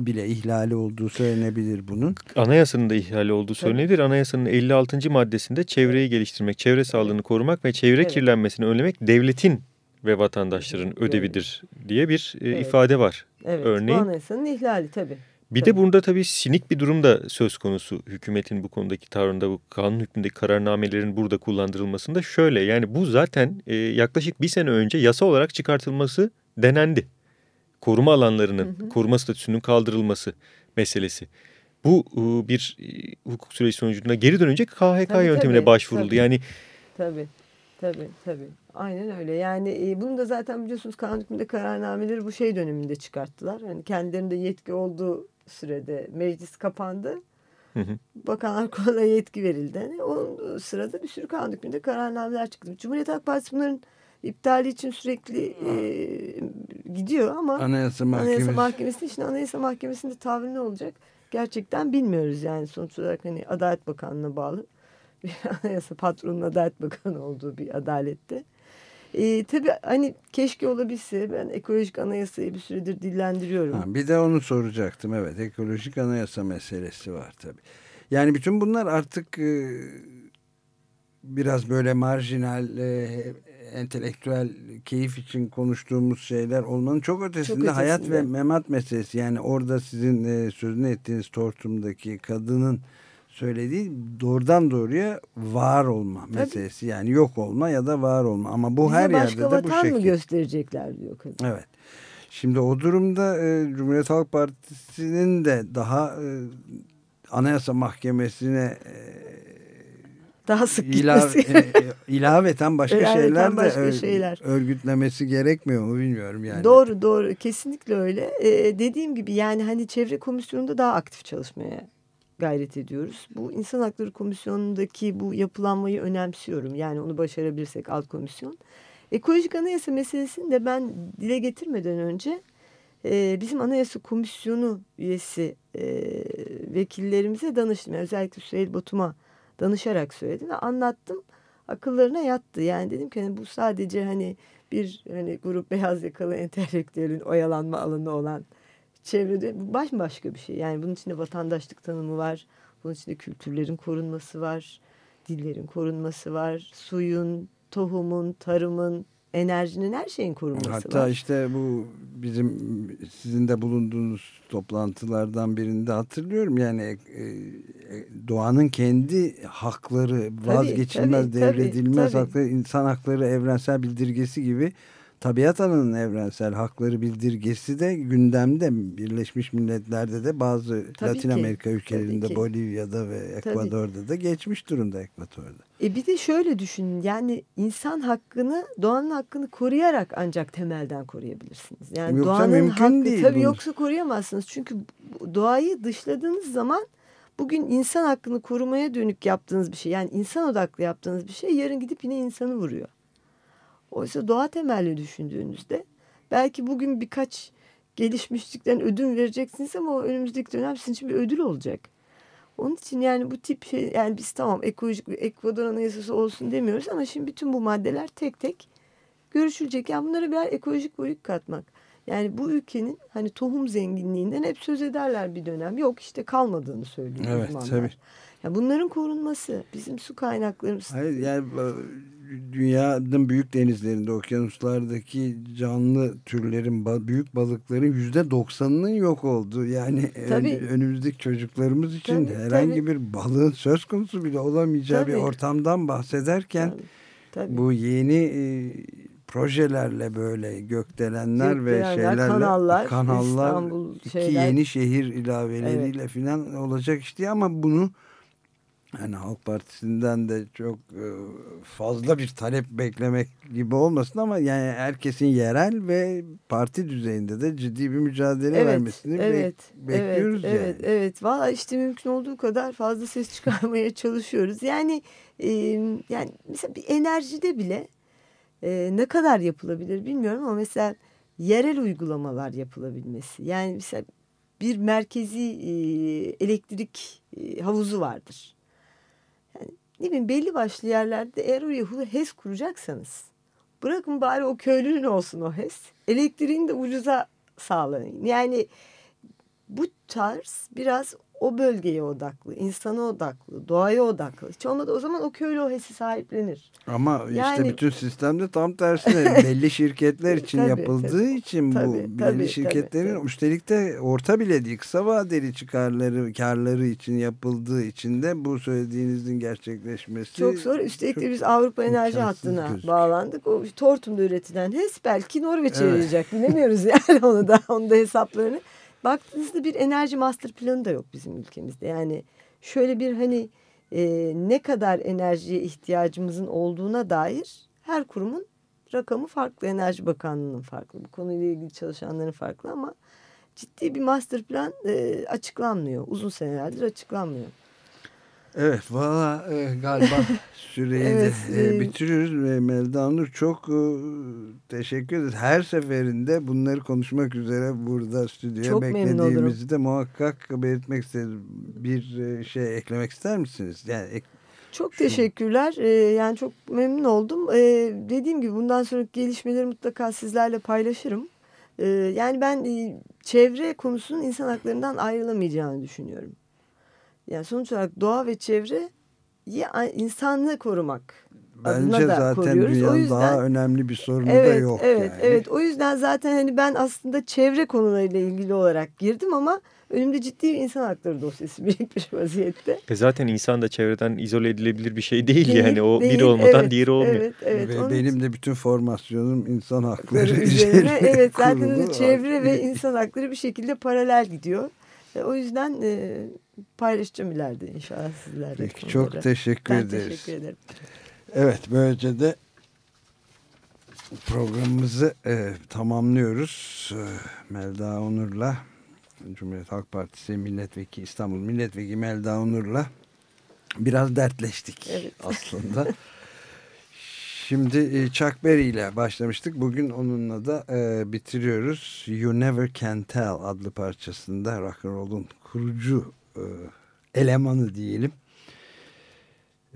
bile ihlali olduğu söylenebilir bunun. Anayasanın da ihlali olduğu söylenir. Anayasanın 56. maddesinde çevreyi geliştirmek, çevre sağlığını korumak ve çevre Evet. kirlenmesini önlemek devletin ve vatandaşların ödevidir diye bir e, Evet. ifade var. Evet. Örneğin- Bu anayasanın ihlali tabii. Bir Tabii. de burada tabii sinik bir durum da söz konusu hükümetin bu konudaki tavrında bu kanun hükmündeki kararnamelerin burada kullandırılmasında şöyle yani bu zaten e, yaklaşık bir sene önce yasa olarak çıkartılması denendi. Koruma alanlarının koruma statüsünün kaldırılması meselesi. Bu e, bir e, hukuk süreci sonucunda geri dönünce KHK Tabii, yöntemine tabii, başvuruldu. tabii. Yani Tabii. Tabii tabii. Aynen öyle. Yani e, bunu da zaten biliyorsunuz kanun hükmünde kararnameleri bu şey döneminde çıkarttılar. Hani kendilerinde yetki olduğu sürede meclis kapandı. Hı hı. Bakanlar Kurulu'na yetki verildi. Hani o sırada bir sürü kanun hükmünde kararnameler çıktı. Cumhuriyet Halk Partisi bunların iptali için sürekli e, gidiyor ama Anayasa Mahkemesi. Anayasa Mahkemesi için Anayasa Mahkemesi'nde tavrı ne olacak? Gerçekten bilmiyoruz yani sonuç olarak hani Adalet Bakanlığı'na bağlı bir anayasa patronun Adalet Bakanı olduğu bir adalette. Ee, tabii hani keşke olabilse ben ekolojik anayasayı bir süredir dillendiriyorum. Ha, bir de onu soracaktım evet ekolojik anayasa meselesi var tabii. Yani bütün bunlar artık e, biraz böyle marjinal e, entelektüel keyif için konuştuğumuz şeyler olmanın çok ötesinde, ötesinde. hayat ve memat meselesi. Yani orada sizin e, sözünü ettiğiniz Tortum'daki kadının söylediği doğrudan doğruya var olma meselesi. Yani yok olma ya da var olma ama bu Bize her yerde başka de bu vatan şekilde. mı gösterecekler diyor kadın. Evet. Şimdi o durumda e, Cumhuriyet Halk Partisi'nin de daha e, Anayasa Mahkemesi'ne e, Daha sık ilave, gitmesi. e, e, ilaveten başka İlaveten şeyler de başka ö- şeyler. örgütlemesi gerekmiyor mu bilmiyorum yani. Doğru doğru kesinlikle öyle. Ee, dediğim gibi yani hani çevre komisyonunda daha aktif çalışmaya gayret ediyoruz. Bu insan hakları komisyonundaki bu yapılanmayı önemsiyorum. Yani onu başarabilirsek alt komisyon. Ekolojik anayasa meselesini de ben dile getirmeden önce e, bizim anayasa komisyonu üyesi e, vekillerimize danıştım. Yani özellikle Süheyl Batum'a danışarak söyledim ve anlattım. Akıllarına yattı. Yani dedim ki hani bu sadece hani bir hani grup beyaz yakalı entelektüelin oyalanma alanı olan çevrede bu bambaşka bir şey. Yani bunun içinde vatandaşlık tanımı var. Bunun içinde kültürlerin korunması var. Dillerin korunması var. Suyun, tohumun, tarımın, enerjinin her şeyin korunması Hatta var. işte bu bizim sizin de bulunduğunuz toplantılardan birinde hatırlıyorum yani e, e, doğanın kendi hakları vazgeçilmez tabii, devredilmez tabii. hakları insan hakları evrensel bildirgesi gibi Tabiat Ana'nın evrensel hakları bildirgesi de gündemde. Birleşmiş Milletler'de de bazı Tabii Latin ki, Amerika ülkelerinde. Bolivya'da ve Ekvador'da da geçmiş durumda Ekvador'da. E bir de şöyle düşünün yani insan hakkını doğanın hakkını koruyarak ancak temelden koruyabilirsiniz. Yani Yoksa doğanın mümkün hakkı değil tabii bunu. yoksa koruyamazsınız. Çünkü doğayı dışladığınız zaman bugün insan hakkını korumaya dönük yaptığınız bir şey yani insan odaklı yaptığınız bir şey yarın gidip yine insanı vuruyor. Oysa doğa temelli düşündüğünüzde belki bugün birkaç gelişmişlikten ödün vereceksiniz ama o önümüzdeki dönem sizin için bir ödül olacak. Onun için yani bu tip şey yani biz tamam ekolojik bir Ekvador Anayasası olsun demiyoruz ama şimdi bütün bu maddeler tek tek görüşülecek. Yani bunlara birer ekolojik boyut katmak. Yani bu ülkenin hani tohum zenginliğinden hep söz ederler bir dönem. Yok işte kalmadığını söylüyor Evet, uzmanlar. tabii. Ya bunların korunması, bizim su kaynaklarımız. Hayır yani e, dünyanın büyük denizlerinde, okyanuslardaki canlı türlerin, büyük balıkların yüzde doksanının yok olduğu. Yani Tabii. ön- önümüzdeki çocuklarımız için Tabii, herhangi tabii. bir balığın söz konusu bile olamayacağı bir Tabii. ortamdan bahsederken Tabii, tabii. bu yeni e, projelerle böyle gökdelenler ve Gökdelenler, şeylerle kanallar, kanallar İstanbul iki şeyler. yeni şehir ilaveleriyle filan olacak işte ama bunu yani Halk Partisi'nden de çok e, fazla bir talep beklemek gibi olmasın ama yani herkesin yerel ve parti düzeyinde de ciddi bir mücadele vermesini bek- evet, bekliyoruz evet, yani. Evet, evet. Valla işte mümkün olduğu kadar fazla ses çıkarmaya çalışıyoruz. Yani e, yani mesela bir enerjide bile e, ne kadar yapılabilir bilmiyorum ama mesela yerel uygulamalar yapılabilmesi. Yani mesela bir merkezi e, elektrik e, havuzu vardır. Ne bileyim belli başlı yerlerde eğer oraya HES kuracaksanız bırakın bari o köylünün olsun o HES. Elektriğini de ucuza sağlayın. Yani bu tarz biraz o bölgeye odaklı, insana odaklı, doğaya odaklı. Hiç olmadı o zaman o köylü o HES'i sahiplenir. Ama işte Yani- bütün sistemde tam tersine belli şirketler için Tabii, yapıldığı tabii. için bu Tabii, belli tabii, şirketlerin tabii. üstelik de orta bile değil kısa vadeli çıkarları karları için yapıldığı için de bu söylediğinizin gerçekleşmesi Çok zor. Üstelik çok de biz Avrupa Enerji Hattı'na bağlandık. O Tortum'da üretilen HES belki Norveç'e Evet. yarayacak. Bilemiyoruz yani onu da, onu da hesaplarını. Baktığınızda bir enerji master planı da yok bizim ülkemizde. Yani şöyle bir hani e, ne kadar enerjiye ihtiyacımızın olduğuna dair her kurumun rakamı farklı. Enerji Bakanlığı'nın farklı. Bu konuyla ilgili çalışanların farklı ama ciddi bir master plan e, açıklanmıyor. Uzun senelerdir açıklanmıyor. Evet valla e, galiba süreyi Evet, de e, e, bitiriyoruz ve Melda Nur çok e, teşekkür ederiz. Her seferinde bunları konuşmak üzere burada stüdyoya Çok beklediğimizi de muhakkak belirtmek istedim. Bir e, şey eklemek ister misiniz? Yani ek- Çok teşekkürler. Ee, yani çok memnun oldum. Ee, dediğim gibi bundan sonraki gelişmeleri mutlaka sizlerle paylaşırım. Ee, yani ben e, çevre konusunun insan haklarından ayrılamayacağını düşünüyorum. Yani sonuç olarak doğa ve çevre insanlığı korumak adına bence da zaten koruyoruz. O dünyanın yüzden daha önemli bir sorunu da evet, yok. evet, yani. evet. O yüzden zaten hani ben aslında çevre konularıyla ilgili olarak girdim ama önümde ciddi bir insan hakları dosyası birikmiş vaziyette. E zaten insan da çevreden izole edilebilir bir şey değil, Değil, yani o değil. biri olmadan Evet, diğeri olmuyor. Evet, evet. Ve benim de bütün formasyonum insan hakları üzerine evet zaten de çevre ve insan hakları bir şekilde paralel gidiyor. E, o yüzden e, paylaşacağım ileride inşallah sizlerle. Peki, çok teşekkür ben ederiz. teşekkür ederim. Evet böylece de programımızı e, tamamlıyoruz. E, Melda Onur'la Cumhuriyet Halk Partisi milletvekili İstanbul milletvekili Melda Onur'la biraz dertleştik Evet. aslında. Şimdi e, Chuck Berry ile başlamıştık. Bugün onunla da e, bitiriyoruz. You Never Can Tell adlı parçasında rock and roll'un kurucu elemanı diyelim.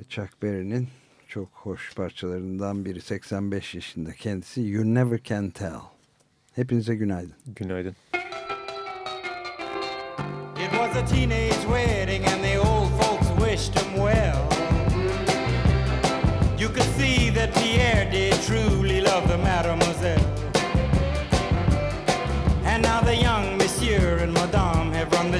Chuck Berry'nin çok hoş parçalarından biri 85 yaşında kendisi You Never Can Tell. Hepinize günaydın. Günaydın. It was a teenage wedding and the old folks wished him well. You could see that Pierre did truly love the mademoiselle.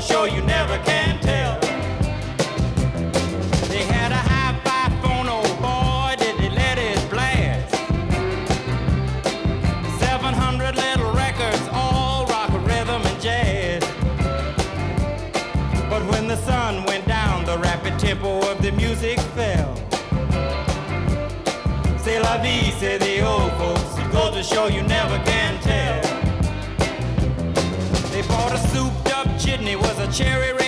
to show you never can tell. They had a hi-fi phone, oh boy, did they let it blast. 700 little records, all rock, rhythm, and jazz. But when the sun went down, the rapid tempo of the music fell. C'est la vie, say the old folks. It goes to show you never can chitney, was a cherry red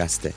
Açık Gazete